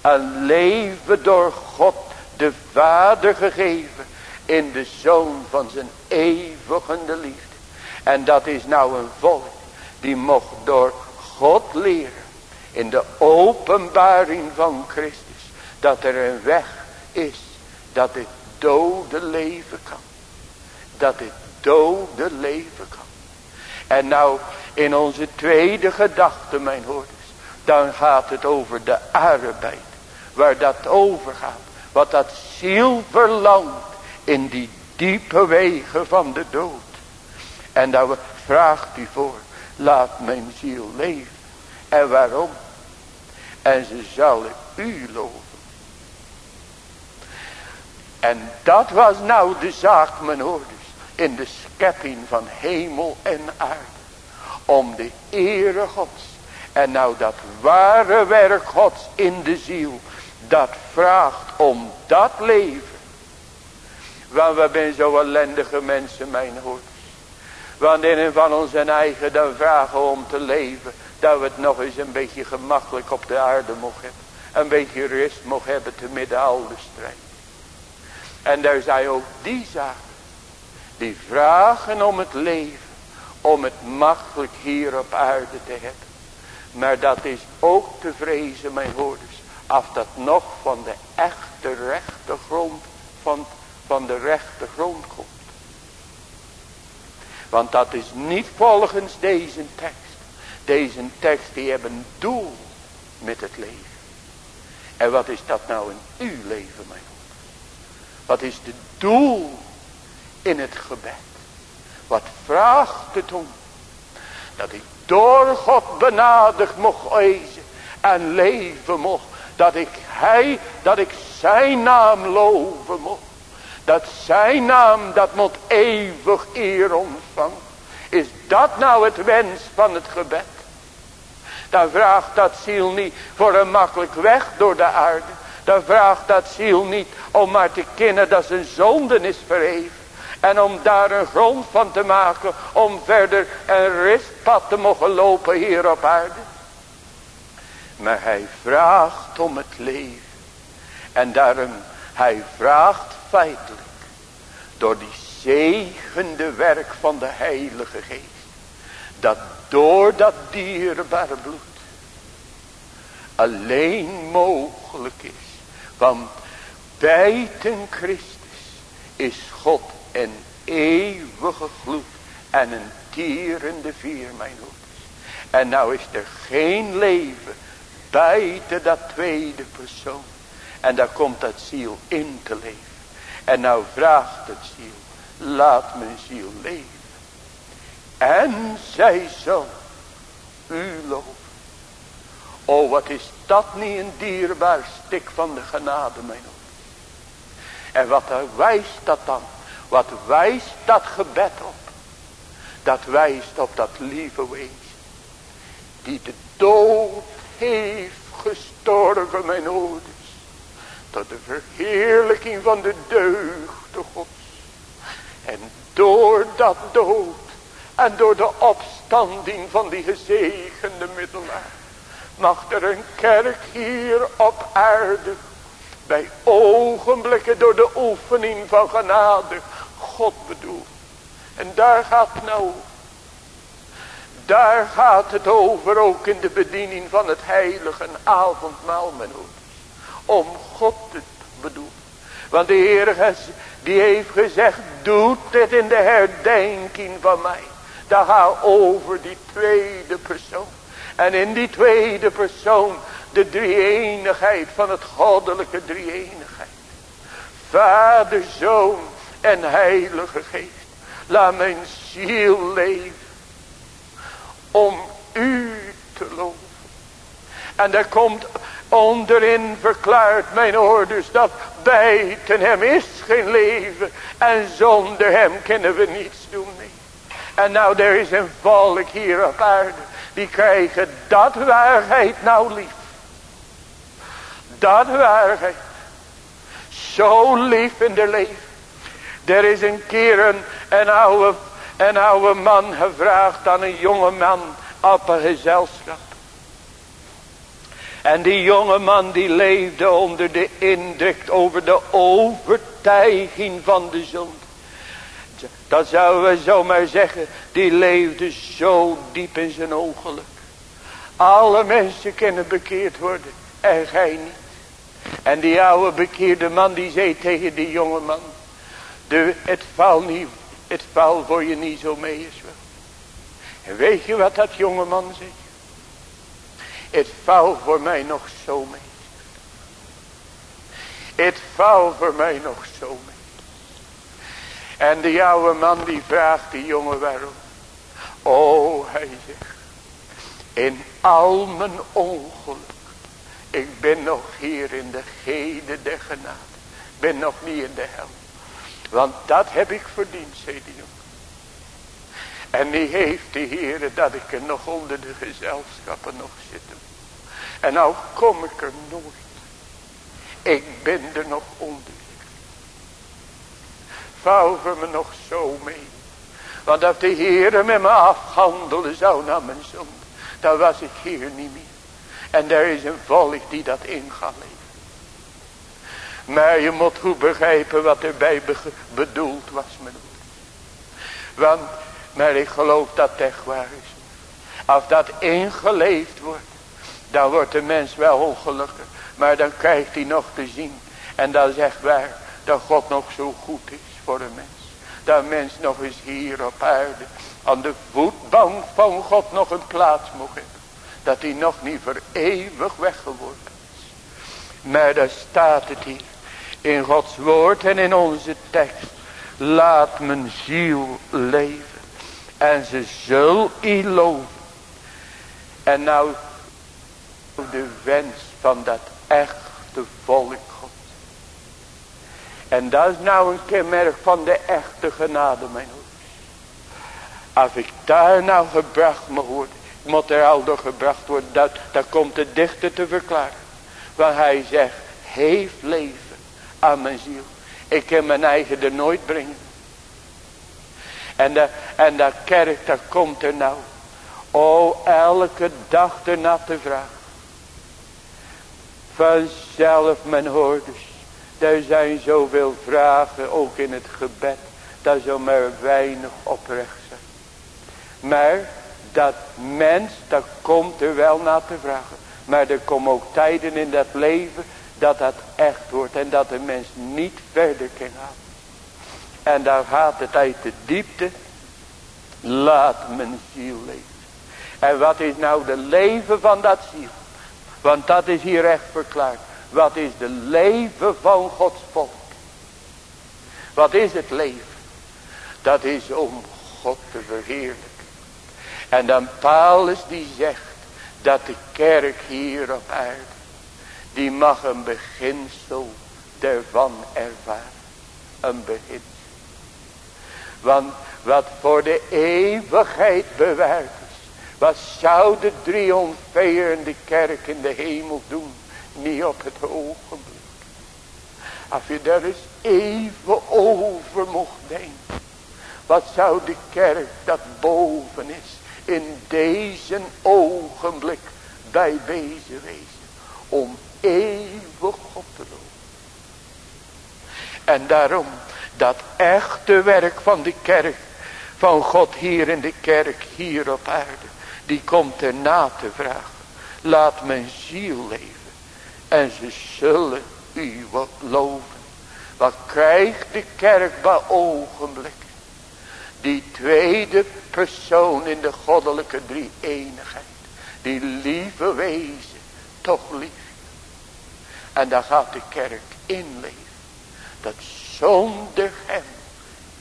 Een leven door God de Vader gegeven. In de Zoon van zijn eeuwige liefde. En dat is nou een volk die mocht door God leren. In de openbaring van Christus. Dat er een weg is. Dat het dode leven kan. Dat het dode leven kan. En nou in onze tweede gedachte mijn hoorders. Dan gaat het over de arbeid. Waar dat over gaat. Wat dat ziel verlangt. In die diepe wegen van de dood. En daar vraagt hij voor. Laat mijn ziel leven. En waarom? En ze zullen u loven. En dat was nou de zaak mijn hoorders. In de schepping van hemel en aarde. Om de ere gods. En nou dat ware werk gods in de ziel. Dat vraagt om dat leven. Want we zijn zo ellendige mensen mijn hoorders. Want in van ons eigen dan vragen om te leven. Dat we het nog eens een beetje gemakkelijk op de aarde mogen hebben. Een beetje rust mogen hebben te midden al de strijd. En daar zijn ook die zaken. Die vragen om het leven. Om het makkelijk hier op aarde te hebben. Maar dat is ook te vrezen mijn hoorders. Af dat nog van de echte rechte grond. Van, van de rechte grond komt. Want dat is niet volgens deze tekst. Deze tekst die hebben een doel met het leven. En wat is dat nou in uw leven mijn God? Wat is het doel in het gebed? Wat vraagt het om? Dat ik door God benadigd mocht wezen en leven mocht. Dat ik hij, dat ik zijn naam loven mocht. Dat zijn naam dat moet eeuwig eer ontvangen. Is dat nou het wens van het gebed? Dan vraagt dat ziel niet voor een makkelijk weg door de aarde. Dan vraagt dat ziel niet om maar te kennen dat zijn zonden is verheven. En om daar een grond van te maken om verder een ristpad te mogen lopen hier op aarde. Maar hij vraagt om het leven. En daarom, hij vraagt feitelijk. Door die zegende werk van de heilige geest. Dat door dat dierbare bloed. Alleen mogelijk is. Want buiten Christus is God een eeuwige gloed. En een tierende vier mijn hoeders. En nou is er geen leven buiten dat tweede persoon. En daar komt dat ziel in te leven. En nou vraagt het ziel. Laat mijn ziel leven. En zij zal u loven. O wat is dat niet een dierbaar stik van de genade mijn oor. En wat wijst dat dan? Wat wijst dat gebed op? Dat wijst op dat lieve wezen. Die de dood heeft gestorven mijn ouders. Tot de verheerlijking van de deugde gods. En door dat dood En door de opstanding van die gezegende middelaar. Mag er een kerk hier op aarde. Bij ogenblikken door de oefening van genade. God bedoelt. En daar gaat nou. Daar gaat het over ook in de bediening van het heilige avondmaal mijn Om God te bedoelen. Want de Heer die heeft gezegd. Doe dit in de herdenking van mij. Dat gaat over die tweede persoon. En in die tweede persoon de drie-eenigheid van het goddelijke drie-eenigheid. Vader, Zoon en Heilige Geest. Laat mijn ziel leven. Om u te loven. En daar komt onderin verklaard mijn orders dat buiten hem is geen leven. En zonder hem kunnen we niets doen. En nou er is een volk hier op aarde. Die krijgen dat waarheid nou lief. Dat waarheid. Zo lief in de leven. Er is een keer een, een, oude, een oude man gevraagd aan een jonge man op een gezelschap. En die jonge man die leefde onder de indruk over de overtuiging van de zon. Dat zouden we zomaar zeggen. Die leefde zo diep in zijn ongeluk. Alle mensen kunnen bekeerd worden. En gij niet. En die oude bekeerde man die zei tegen die jonge man. Het valt niet. Het valt voor je niet zo mee is wel. En weet je wat dat jonge man zegt? Het valt voor mij nog zo mee. Het valt voor mij nog zo mee. En die oude man die vraagt die jongen waarom. Oh, hij zegt. In al mijn ongeluk. Ik ben nog hier in de gede der genade. Ben nog niet in de hel. Want dat heb ik verdiend, zei die jongen. En die heeft de Heer dat ik er nog onder de gezelschappen nog zitten. En nou kom ik er nooit. Ik ben er nog onder voor me nog zo mee. Want als de Heer met me afhandelen zou naar mijn zonde. Dan was ik hier niet meer. En er is een volk die dat in gaat leven. Maar je moet goed begrijpen wat erbij bedoeld was. Mijn Want, maar ik geloof dat het echt waar is. Als dat ingeleefd wordt. Dan wordt de mens wel ongelukkig. Maar dan krijgt hij nog te zien. En dat is echt waar. Dat God nog zo goed is voor een mens. Dat mens nog eens hier op aarde aan de voetbank van God nog een plaats mocht hebben. Dat hij nog niet voor eeuwig weggeworpen is. Maar daar staat het hier. In Gods woord en in onze tekst. Laat mijn ziel leven. En ze zul u loven. En nou de wens van dat echte volk en dat is nou een kenmerk van de echte genade, mijn hoor. Als ik daar nou gebracht moet worden, moet er al door gebracht worden, dat, dat komt de dichter te verklaren. Want hij zegt, heeft leven aan mijn ziel. Ik kan mijn eigen er nooit brengen. En, de, en dat kerk, dat komt er nou. O, elke dag erna te vragen. Vanzelf, mijn hoorders. Er zijn zoveel vragen, ook in het gebed, dat zo maar weinig oprecht zijn. Maar dat mens, dat komt er wel naar te vragen. Maar er komen ook tijden in dat leven dat dat echt wordt en dat de mens niet verder kan gaan. En daar gaat het uit de diepte. Laat mijn ziel leven. En wat is nou de leven van dat ziel? Want dat is hier echt verklaard. Wat is de leven van Gods volk? Wat is het leven? Dat is om God te verheerlijken. En dan Paulus die zegt dat de kerk hier op aarde, die mag een beginsel ervan ervaren. Een beginsel. Want wat voor de eeuwigheid is, wat zou de triomferende kerk in de hemel doen? Niet op het ogenblik. Als je daar eens even over mocht denken. Wat zou de kerk dat boven is in deze ogenblik bij wezen wezen. Om eeuwig God te loven. En daarom dat echte werk van de kerk. Van God hier in de kerk hier op aarde. Die komt erna te vragen. Laat mijn ziel leven. En ze zullen u wat loven. Wat krijgt de kerk bij ogenblik? Die tweede persoon in de goddelijke drie eenigheid. Die lieve wezen. Toch lief. En daar gaat de kerk in leven. Dat zonder hem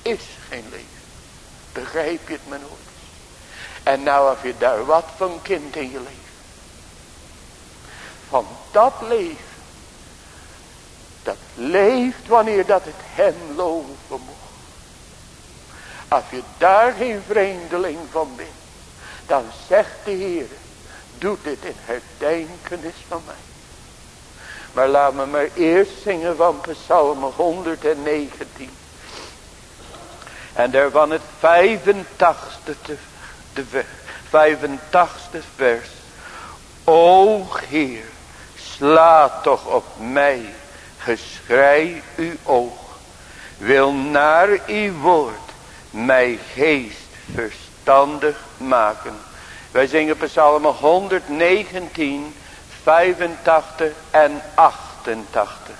is geen leven. Begrijp je het mijn ouders? En nou heb je daar wat van kind in je leven. Van dat leven. Dat leeft wanneer dat het hem loven mocht. Als je daar geen vreemdeling van bent. Dan zegt de Heer. Doe dit in herdenkenis van mij. Maar laat me maar eerst zingen van Psalm 119. En daarvan het 85ste, de 85ste vers. O Heer, sla toch op mij, geschrei uw oog. Wil naar uw woord mij geest verstandig maken. Wij zingen psalm 119, 85 en 88.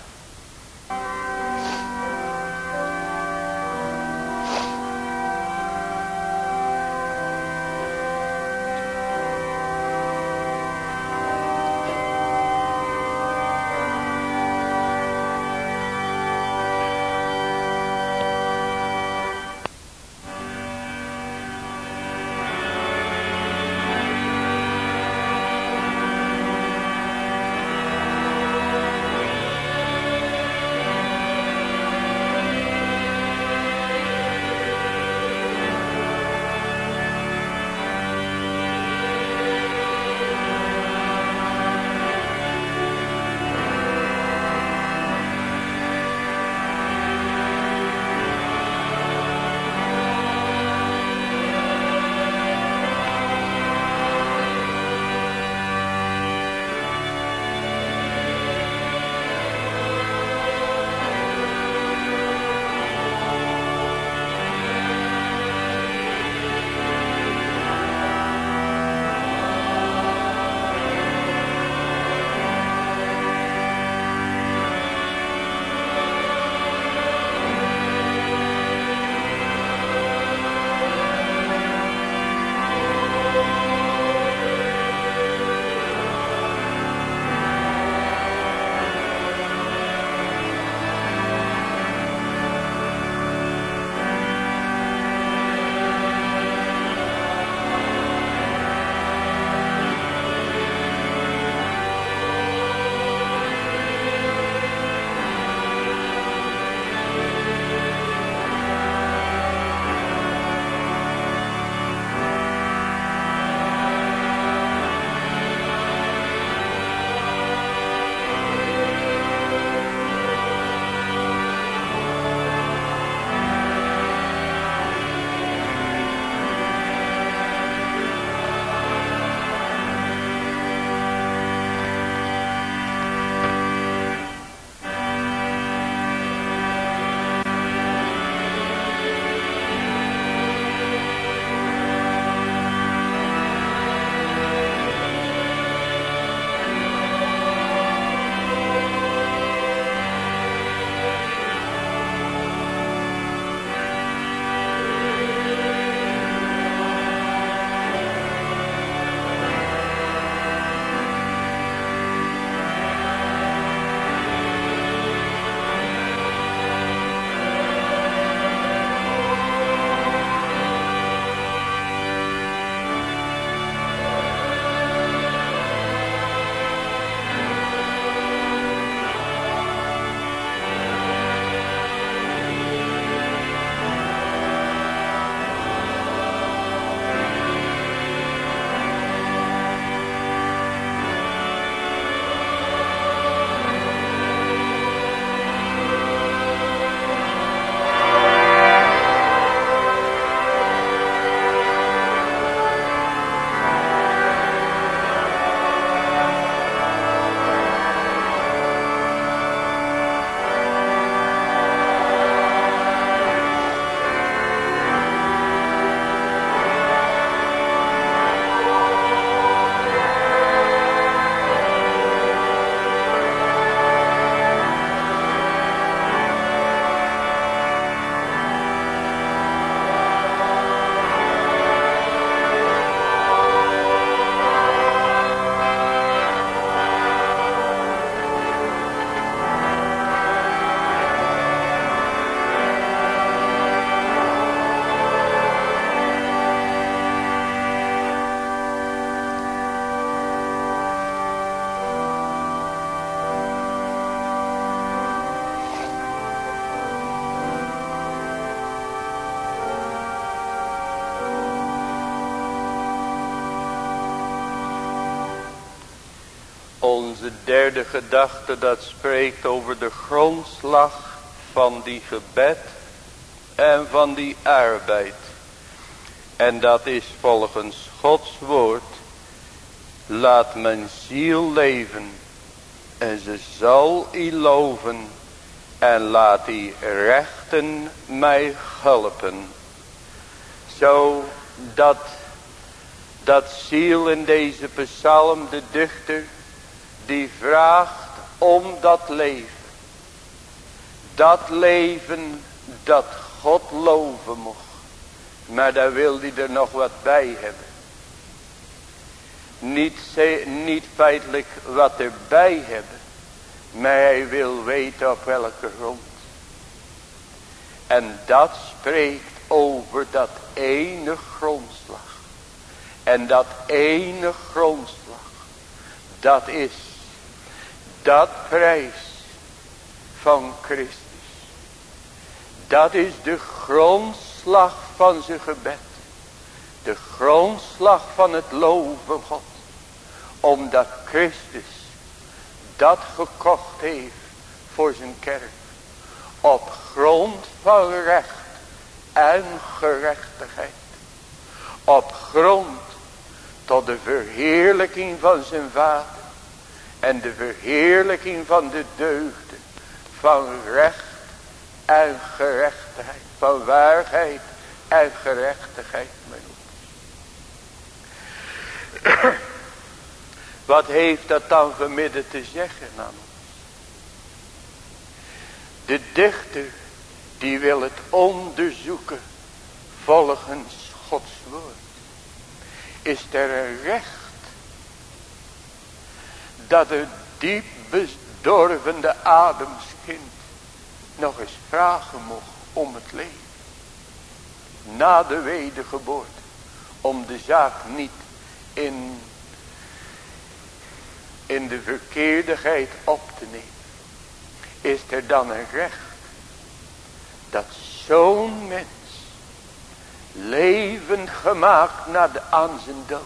Derde gedachte dat spreekt over de grondslag van die gebed en van die arbeid. En dat is volgens Gods woord. Laat mijn ziel leven en ze zal u loven en laat die rechten mij helpen. Zo dat, dat ziel in deze psalm de dichter die vraagt om dat leven. Dat leven dat God loven mocht. Maar daar wil hij er nog wat bij hebben. Niet, niet feitelijk wat erbij hebben. Maar hij wil weten op welke grond. En dat spreekt over dat ene grondslag. En dat ene grondslag. Dat is dat prijs van Christus. Dat is de grondslag van zijn gebed. De grondslag van het loven God. Omdat Christus dat gekocht heeft voor zijn kerk. Op grond van recht en gerechtigheid. Op grond tot de verheerlijking van zijn vader. En de verheerlijking van de deugden. Van recht en gerechtigheid. Van waarheid en gerechtigheid. Wat heeft dat dan vanmiddag te zeggen aan ons? De dichter die wil het onderzoeken volgens Gods woord. Is er een recht dat het diep bedorvende Ademskind nog eens vragen mocht om het leven. Na de wedergeboorte. Om de zaak niet in, in de verkeerdigheid op te nemen. Is er dan een recht dat zo'n mens levend gemaakt na de aan zijn dood.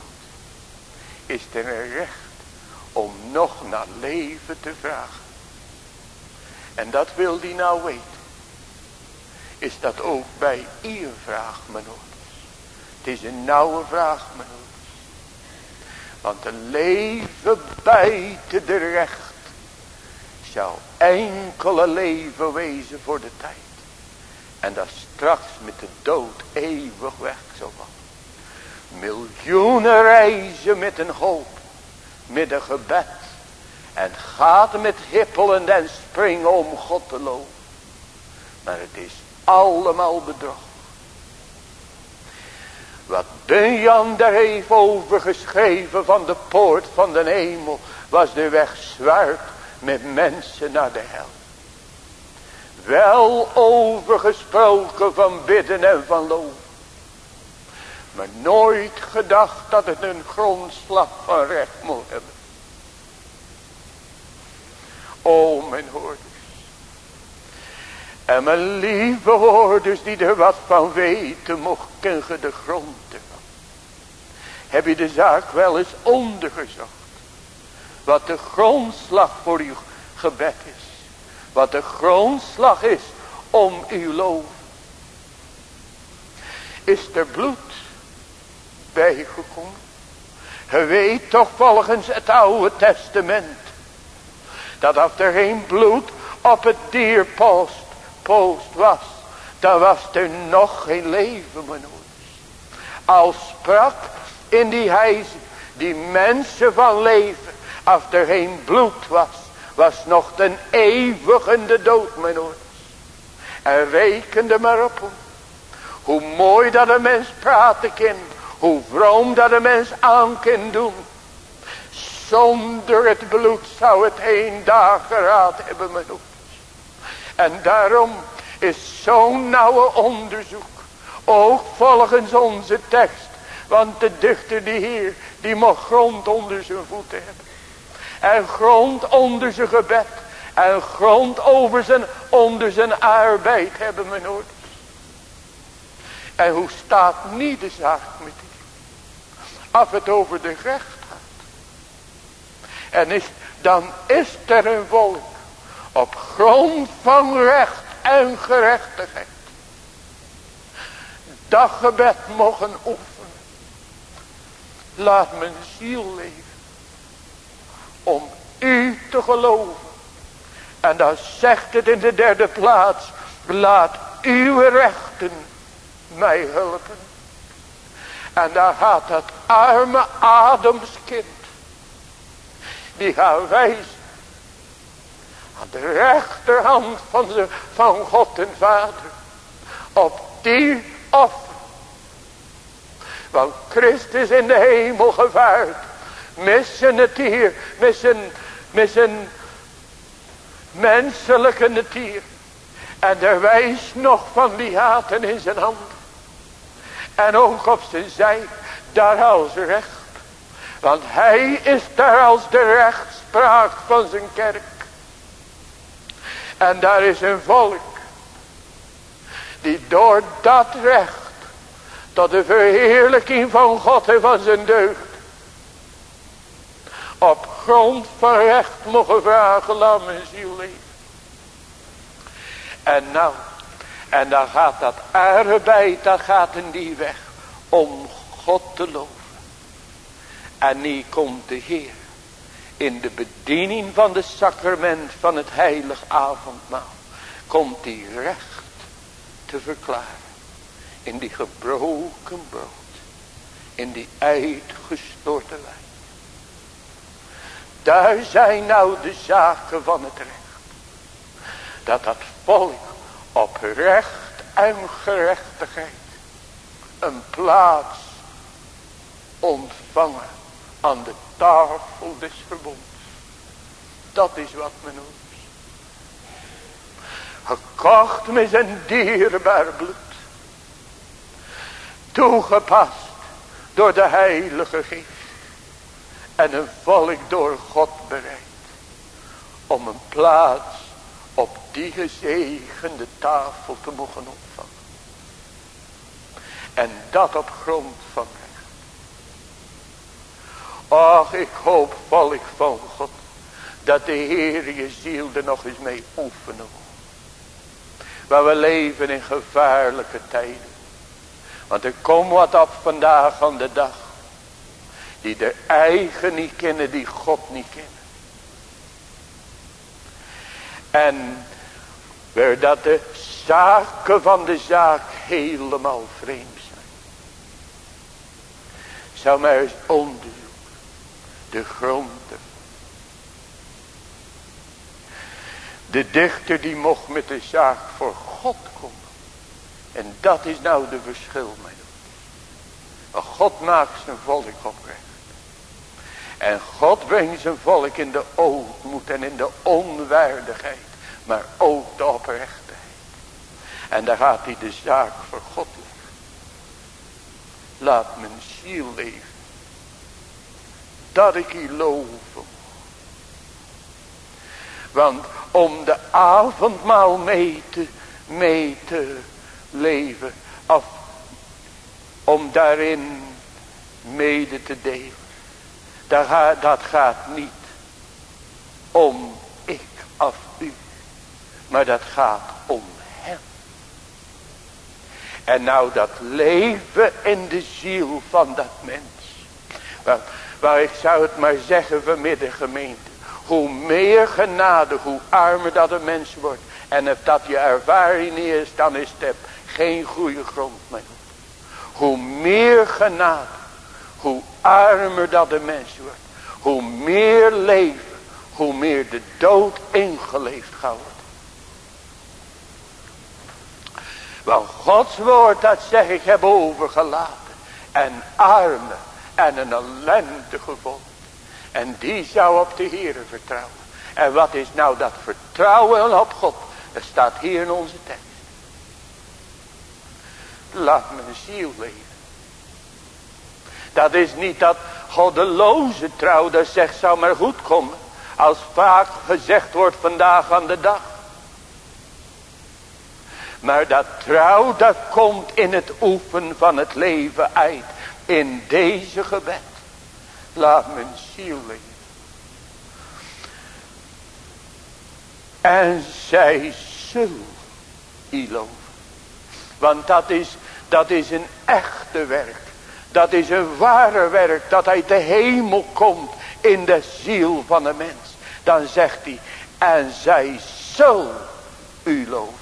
Is er een recht om nog naar leven te vragen. En dat wil die nou weten. Is dat ook bij ieder vraag, mijn ouders. Het is een nauwe vraag, mijn. Want een leven buiten de recht zou enkele leven wezen voor de tijd. En dat straks met de dood eeuwig weg zou. Miljoenen reizen met een hoop. Met een gebed. En gaat met hippelen en springen om God te loven. Maar het is allemaal bedrog. Wat Bunjan daar heeft over geschreven van de poort van de hemel. Was de weg zwart met mensen naar de hel. Wel overgesproken van bidden en van loven. Maar nooit gedacht dat het een grondslag van recht moet hebben. O mijn hoorders. En mijn lieve hoorders die er wat van weten mochten ge de grond ervan. Heb je de zaak wel eens ondergezocht. Wat de grondslag voor uw gebed is. Wat de grondslag is om uw loof. Is er bloed bijgekomen? Je weet toch volgens het oude testament. Dat als er geen bloed op het dier post, was. Dan was er nog geen leven mijn Als sprak in die huizen die mensen van leven. Als er geen bloed was was nog ten eeuwigende dood, mijn ouders. En rekende maar op. Hoe mooi dat een mens praten kan. Hoe vroom dat een mens aan kan doen. Zonder het bloed zou het één dag geraad hebben, ouders. En daarom is zo'n nauwe onderzoek. Ook volgens onze tekst. Want de dichter die hier, die mag grond onder zijn voeten hebben. En grond onder zijn gebed. En grond over zijn, onder zijn arbeid hebben we nodig. En hoe staat niet de zaak met die? Als het over de recht gaat. En is Dan is er een volk op grond van recht en gerechtigheid. Dat gebed mogen oefenen. Laat mijn ziel leven. Om u te geloven. En dan zegt het in de derde plaats. Laat uw rechten mij helpen. En daar gaat dat arme Adamskind. Die gaat wijzen. Aan de rechterhand van, God en Vader. Op die offer. Want Christus in de hemel gevaard. Missen het hier. Missen, missen menselijke natuur. En er wijst nog van die haten in zijn hand. En ook op zijn zij, daar als recht. Want hij is daar als de rechtspraak van zijn kerk. En daar is een volk. Die door dat recht. Tot de verheerlijking van God en van zijn deugd. Op grond van recht mogen vragen. Laat mijn ziel. En nou. En dan gaat dat arbeid. Dat gaat in die weg. Om God te loven. En nu komt de Heer. In de bediening van de sacrament van het heilig avondmaal. Komt die recht te verklaren. In die gebroken brood. In die uitgestorte wijn. Daar zijn nou de zaken van het recht. Dat dat volk op recht en gerechtigheid een plaats ontvangen aan de tafel des verbonds. Dat is wat men noemt. Gekocht met zijn dierbaar bloed. Toegepast door de heilige geest. En een volk door God bereid. Om een plaats die gezegende tafel te mogen ontvangen. En dat op grond van recht. Ach, ik hoop volk van God. Dat de Heer je ziel er nog eens mee oefenen Waar we leven in gevaarlijke tijden. Want er komt wat op vandaag van de dag. Die de eigen niet kennen, die God niet kennen. En waar dat de zaken van de zaak helemaal vreemd zijn. Zou maar eens onderzoeken. De gronden. De dichter die mocht met de zaak voor God komen. En dat is nou de verschil mijn maar God maakt zijn volk oprecht. En God brengt zijn volk in de ootmoed en in de onwaardigheid. Maar ook de oprechtheid. En daar gaat hij de zaak voor God leggen. Laat mijn ziel leven. Dat ik hier loven. Want om de avondmaal mee te, mee te leven. Of om daarin mede te delen. Dat gaat, dat gaat niet om ik of u. Maar dat gaat om hem. En nou dat leven in de ziel van dat mens. Waar, ik zou het maar zeggen vanmiddag gemeente. Hoe meer genade, hoe armer dat een mens wordt. En of dat je ervaring is, dan is het geen goede grond meer. Hoe meer genade, hoe armer dat de mens wordt. Hoe meer leven, hoe meer de dood ingeleefd gaat worden. Want Gods woord, dat zeg ik, heb overgelaten. En arme en een ellendige volk. En die zou op de Heer vertrouwen. En wat is nou dat vertrouwen op God? Dat staat hier in onze tekst. Laat mijn ziel leven. Dat is niet dat goddeloze trouw dat zegt zou maar goed komen. Als vaak gezegd wordt vandaag aan de dag. Maar dat trouw dat komt in het oefen van het leven uit. In deze gebed. Laat mijn ziel leven. En zij zullen loven. Want dat is, dat is een echte werk. Dat is een ware werk. Dat uit de hemel komt in de ziel van de mens. Dan zegt hij. En zij zullen u loven.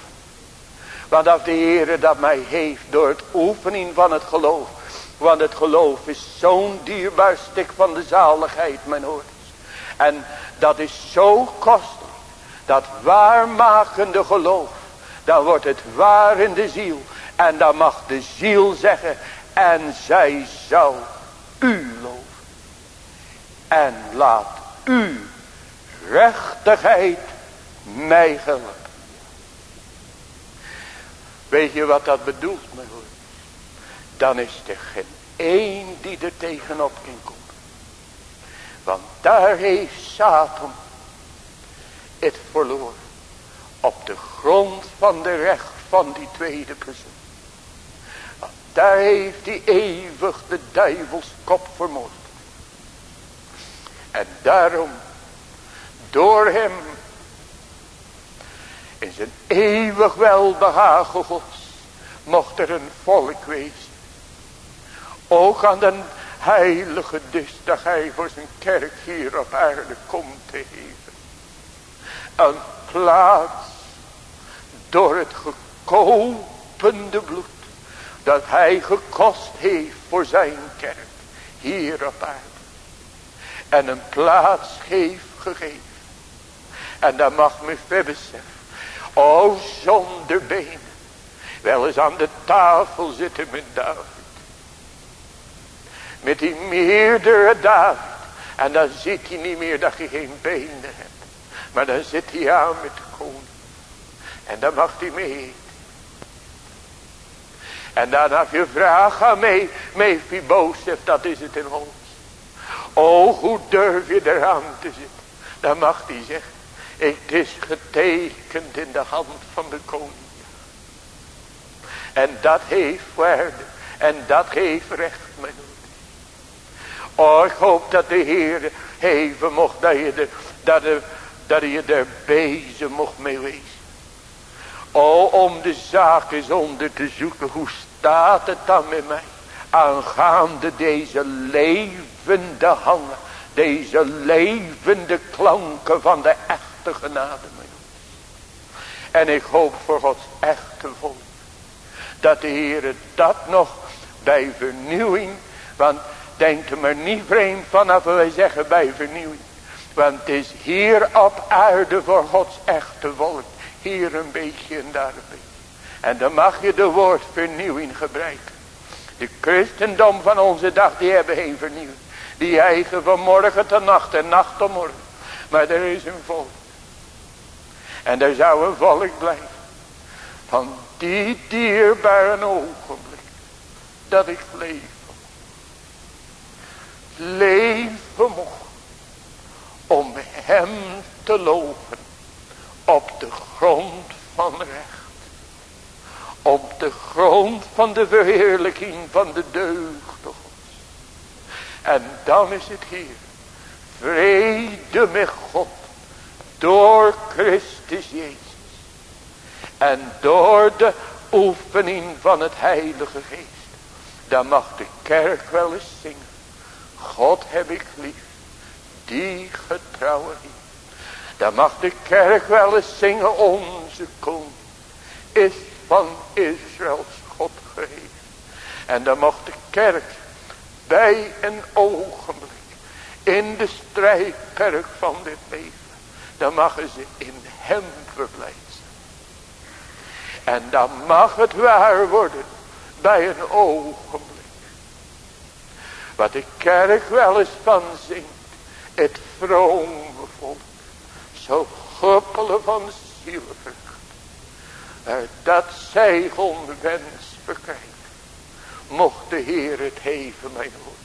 Want als de Heer dat mij heeft door het oefening van het geloof. Want het geloof is zo'n dierbaar stuk van de zaligheid, mijn hoorders. En dat is zo kostelijk. Dat waarmakende geloof. Dan wordt het waar in de ziel. En dan mag de ziel zeggen. En zij zal u loven. En laat u rechtigheid mij. Weet je wat dat bedoelt, mijn hoor? Dan is er geen één die er tegenop kan komen. Want daar heeft Satan het verloren. Op de grond van de recht van die tweede persoon. Want daar heeft hij eeuwig de duivels kop vermoord. En daarom, door hem, in zijn eeuwig welbehagen gods, mocht er een volk wezen. Ook aan de heilige dus dat hij voor zijn kerk hier op aarde komt te geven. Een plaats door het gekopende bloed dat hij gekost heeft voor zijn kerk hier op aarde. En een plaats heeft gegeven. En dan mag me beseffen. O zonder benen. Wel eens aan de tafel zitten met David. Met die meerdere David. En dan zit hij niet meer dat je geen benen hebt. Maar dan zit hij aan met de koning. En dan mag hij mee En dan heb je vraag aan mee. Mephibozef, dat is het in ons. O, hoe durf je eraan te zitten. Dan mag hij zeggen. Het is getekend in de hand van de koning. En dat heeft waarde. En dat heeft recht, mijn Oh, ik hoop dat de Heer geven mocht dat je, er, dat, er, dat je er bezig mocht mee wezen. Oh, om de zaak eens onder te zoeken. Hoe staat het dan met mij? Aangaande deze levende hangen. Deze levende klanken van de genade. En ik hoop voor Gods echte volk. Dat de Heer dat nog bij vernieuwing. Want Denk er maar niet vreemd vanaf wij zeggen bij vernieuwing. Want het is hier op aarde voor Gods echte volk. Hier een beetje en daar een beetje. En dan mag je de woord vernieuwing gebruiken. De christendom van onze dag die hebben geen vernieuwing. Die eigen van morgen tot nacht en nacht tot morgen. Maar er is een volk. En er zou een volk blijven. Van die dierbare ogenblik. Dat ik leef leven mocht. Om hem te loven. Op de grond van recht. Op de grond van de verheerlijking van de deugd En dan is het hier. Vrede met God. Door Christus Jezus. En door de oefening van het Heilige Geest. Dan mag de kerk wel eens zingen. God heb ik lief. Die getrouwe lief. Dan mag de kerk wel eens zingen. Onze koning is van Israëls God geweest. En dan mag de kerk bij een ogenblik. In de strijdperk van dit leven. Dan mag ze in hem verblijden. En dan mag het waar worden. Bij een ogenblik. Wat de kerk wel eens van zingt. Het vrome volk. Zo guppelen van zielvrucht. Dat zij wens verkrijgt. Mocht de Heer het heven mijn woord.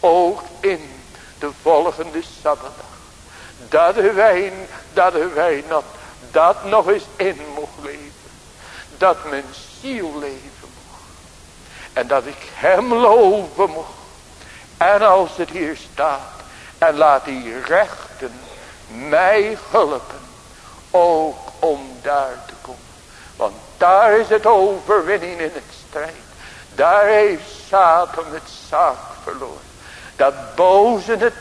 Ook in de volgende Sabbatdag. Dat wij, dat wij nog, dat nog eens in mocht leven. Dat mijn ziel leven mocht. En dat ik hem loven mocht en als het hier staat. En laat die rechten mij helpen. Ook om daar te komen. Want daar is het overwinning in het strijd. Daar heeft Satan het zaak verloren. Dat boze het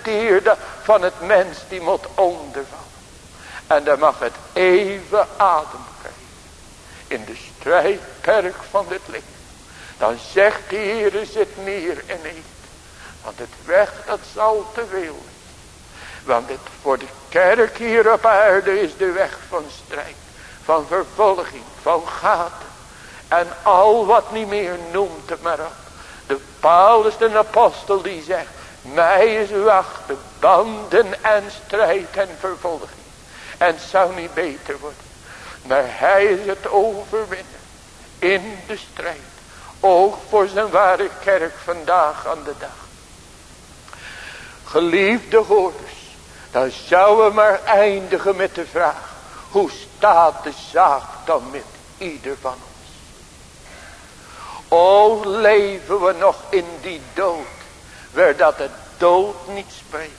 van het mens die moet ondervallen. En dan mag het even adem. In de strijdperk van dit licht. Dan zegt de Heer zit neer en eet. Want het weg dat zal te veel Want het, voor de kerk hier op aarde is de weg van strijd. Van vervolging, van gaten. En al wat niet meer noemt het maar op. De Paulus de apostel die zegt. Mij is wachten, banden en strijd en vervolging. En zou niet beter worden. Maar hij is het overwinnen. In de strijd. Ook voor zijn ware kerk vandaag aan de dag. Geliefde hoorders. Dan zouden we maar eindigen met de vraag. Hoe staat de zaak dan met ieder van ons? O leven we nog in die dood. Waar dat de dood niet spreekt.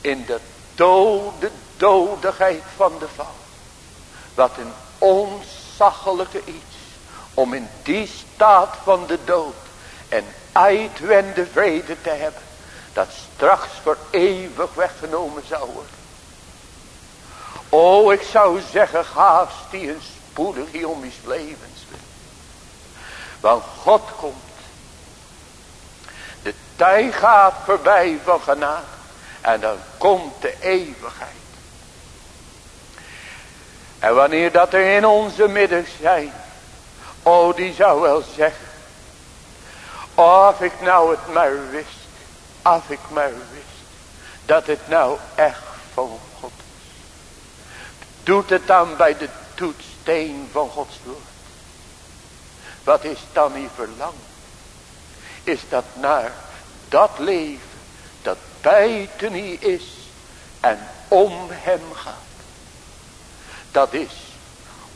In de dode dodigheid van de val. Wat een onzaglijke iets. Om in die staat van de dood. En uitwende vrede te hebben. Dat straks voor eeuwig weggenomen zou worden. O ik zou zeggen haast die een spoedig om is levens. Want God komt. Tijd gaat voorbij van genade. En dan komt de eeuwigheid. En wanneer dat er in onze midden zijn. Oh die zou wel zeggen. Of ik nou het maar wist. Of ik maar wist. Dat het nou echt van God is. Doet het dan bij de toetsteen van Gods woord. Wat is dan die verlang? Is dat naar dat leven. Dat buiten is. En om hem gaat. Dat is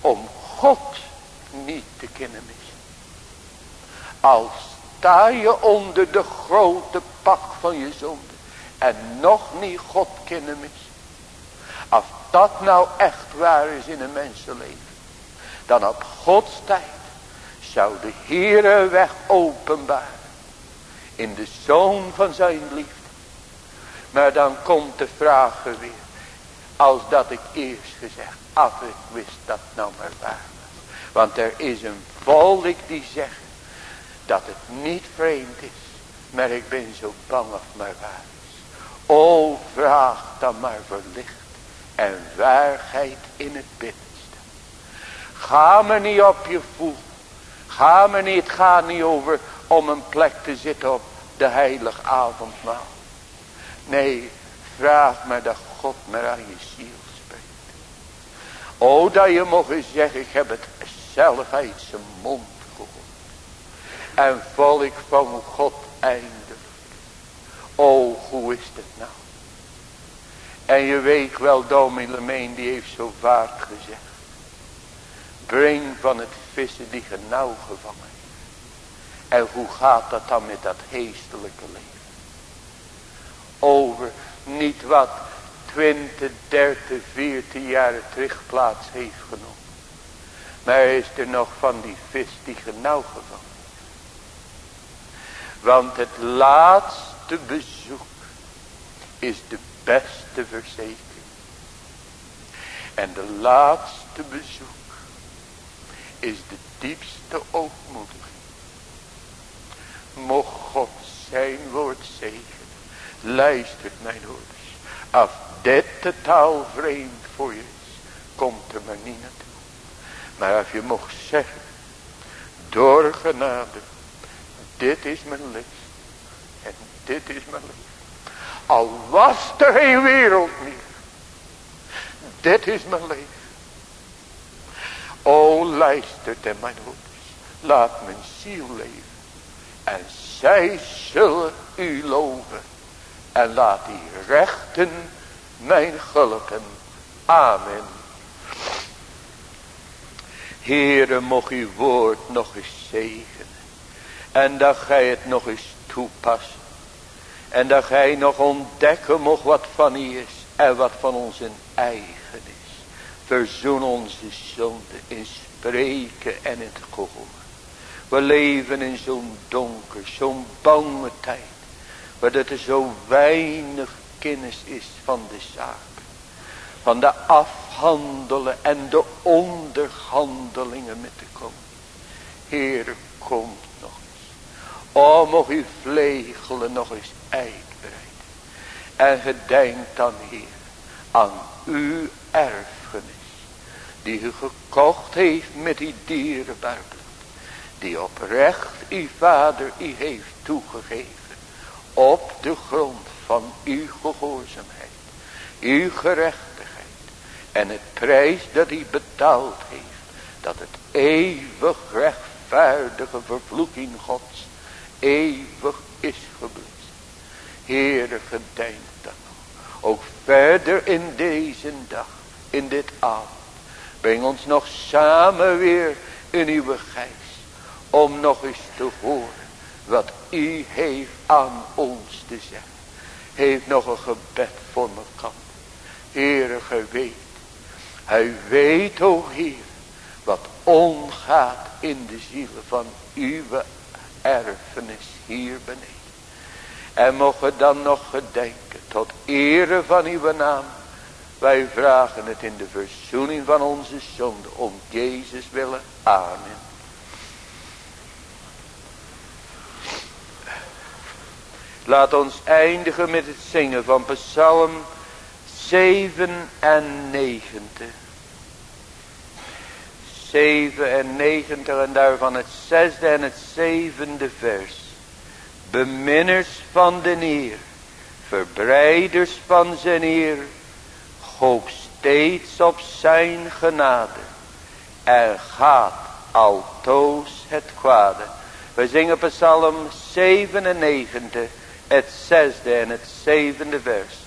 om God niet te kennen missen. Als sta je onder de grote pak van je zonde. En nog niet God kennen missen. Als dat nou echt waar is in een mensenleven. Dan op Gods tijd zou de Heere weg openbaren. In de zoon van zijn liefde. Maar dan komt de vraag weer. Als dat ik eerst gezegd af ik wist dat nou maar waar was. Want er is een volk die zegt dat het niet vreemd is. Maar ik ben zo bang of maar waar is. O vraag dan maar verlicht en waarheid in het binnenste. Ga me niet op je voet. Ga me niet, ga niet over om een plek te zitten op de heilige avondmaal. Nee, vraag maar dat God maar aan je ziel O dat je mogen zeggen, ik heb het zelf uit zijn mond gehoord. En volk van God eindelijk. O, hoe is het nou? En je weet wel, Dominee Lemeen, die heeft zo vaak gezegd. Breng van het vissen die genauw gevangen En hoe gaat dat dan met dat geestelijke leven? Over niet wat 20, 30, 14 jaar terug plaats heeft genomen. Maar is er nog van die vis die genauw gevangen Want het laatste bezoek is de beste verzekering. En de laatste bezoek is de diepste ootmoediging. Mocht God zijn woord zegenen. Luistert mijn hoorders. Af dit totaal vreemd voor je is, komt er maar niet naartoe. Maar als je mocht zeggen, door genade, dit is mijn les. En dit is mijn leven. Al was er geen wereld meer. Dit is mijn leven. O luistert en mijn hoeders. Laat mijn ziel leven. En zij zullen u loven. En laat die rechten mijn gelken. Amen. Heere, mocht uw woord nog eens zegenen. En dat gij het nog eens toepassen. En dat gij nog ontdekken mocht wat van u is. En wat van ons een eigen is. Verzoen onze zonde in spreken en in het gehoor. We leven in zo'n donker, zo'n bange tijd. Waar dat er zo weinig kennis is van de zaak. Van de afhandelen en de onderhandelingen met de koning. Heere, kom nog eens. O, mocht uw vlegelen nog eens uitbreiden. En gedenkt dan, Heer, aan uw erfenis. Die u gekocht heeft met die dierenbaar bloed. Die oprecht uw vader u heeft toegegeven. Op de grond van uw gehoorzaamheid. Uw gerechtigheid. En het prijs dat hij betaald heeft. Dat het eeuwig rechtvaardige vervloeking gods. Eeuwig is geblust. Heere gedenk dan. Ook verder in deze dag. In dit avond. Breng ons nog samen weer in uw geest. Om nog eens te horen. Wat u heeft aan ons te zeggen. Heeft nog een gebed voor me kant. Heere, gij weet. Hij weet, o Heer. Wat omgaat in de zielen van uw erfenis hier beneden. En mogen dan nog gedenken tot ere van uw naam. Wij vragen het in de verzoening van onze zonde om Jezus willen. Amen. Laat ons eindigen met het zingen van Psalm 97. 97 en daarvan het zesde en het zevende vers. Beminners van de Heer, verbreiders van zijn eer, hoop steeds op zijn genade en gaat altoos het kwade. We zingen psalm 97, het zesde en het zevende vers.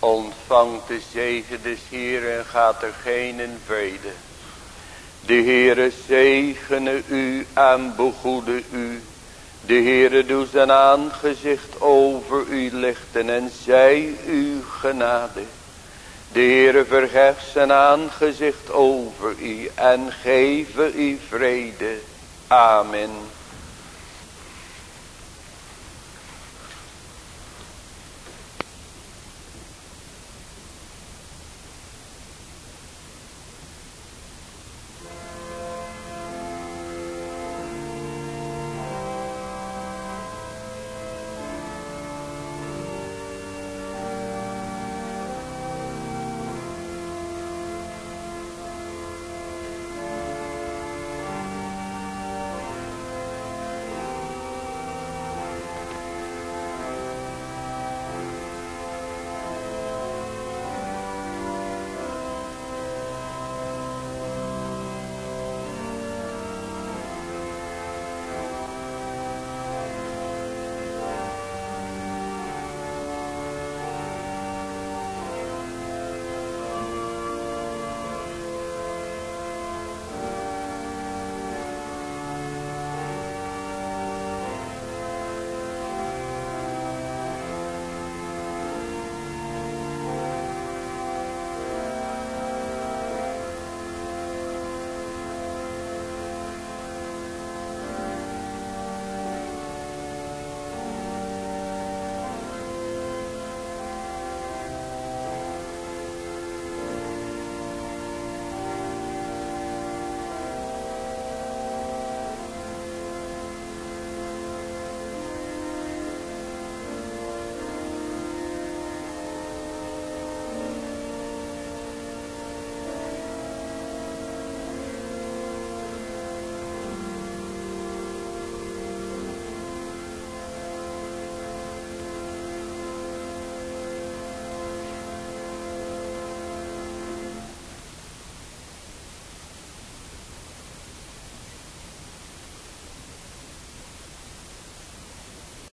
Ontvangt de zegen des hier en gaat er geen in vrede. De Heere zegene u en begoede u. De Heere doet zijn aangezicht over u lichten en zij u genade. De Heere verheft zijn aangezicht over u en geven u vrede. Amen.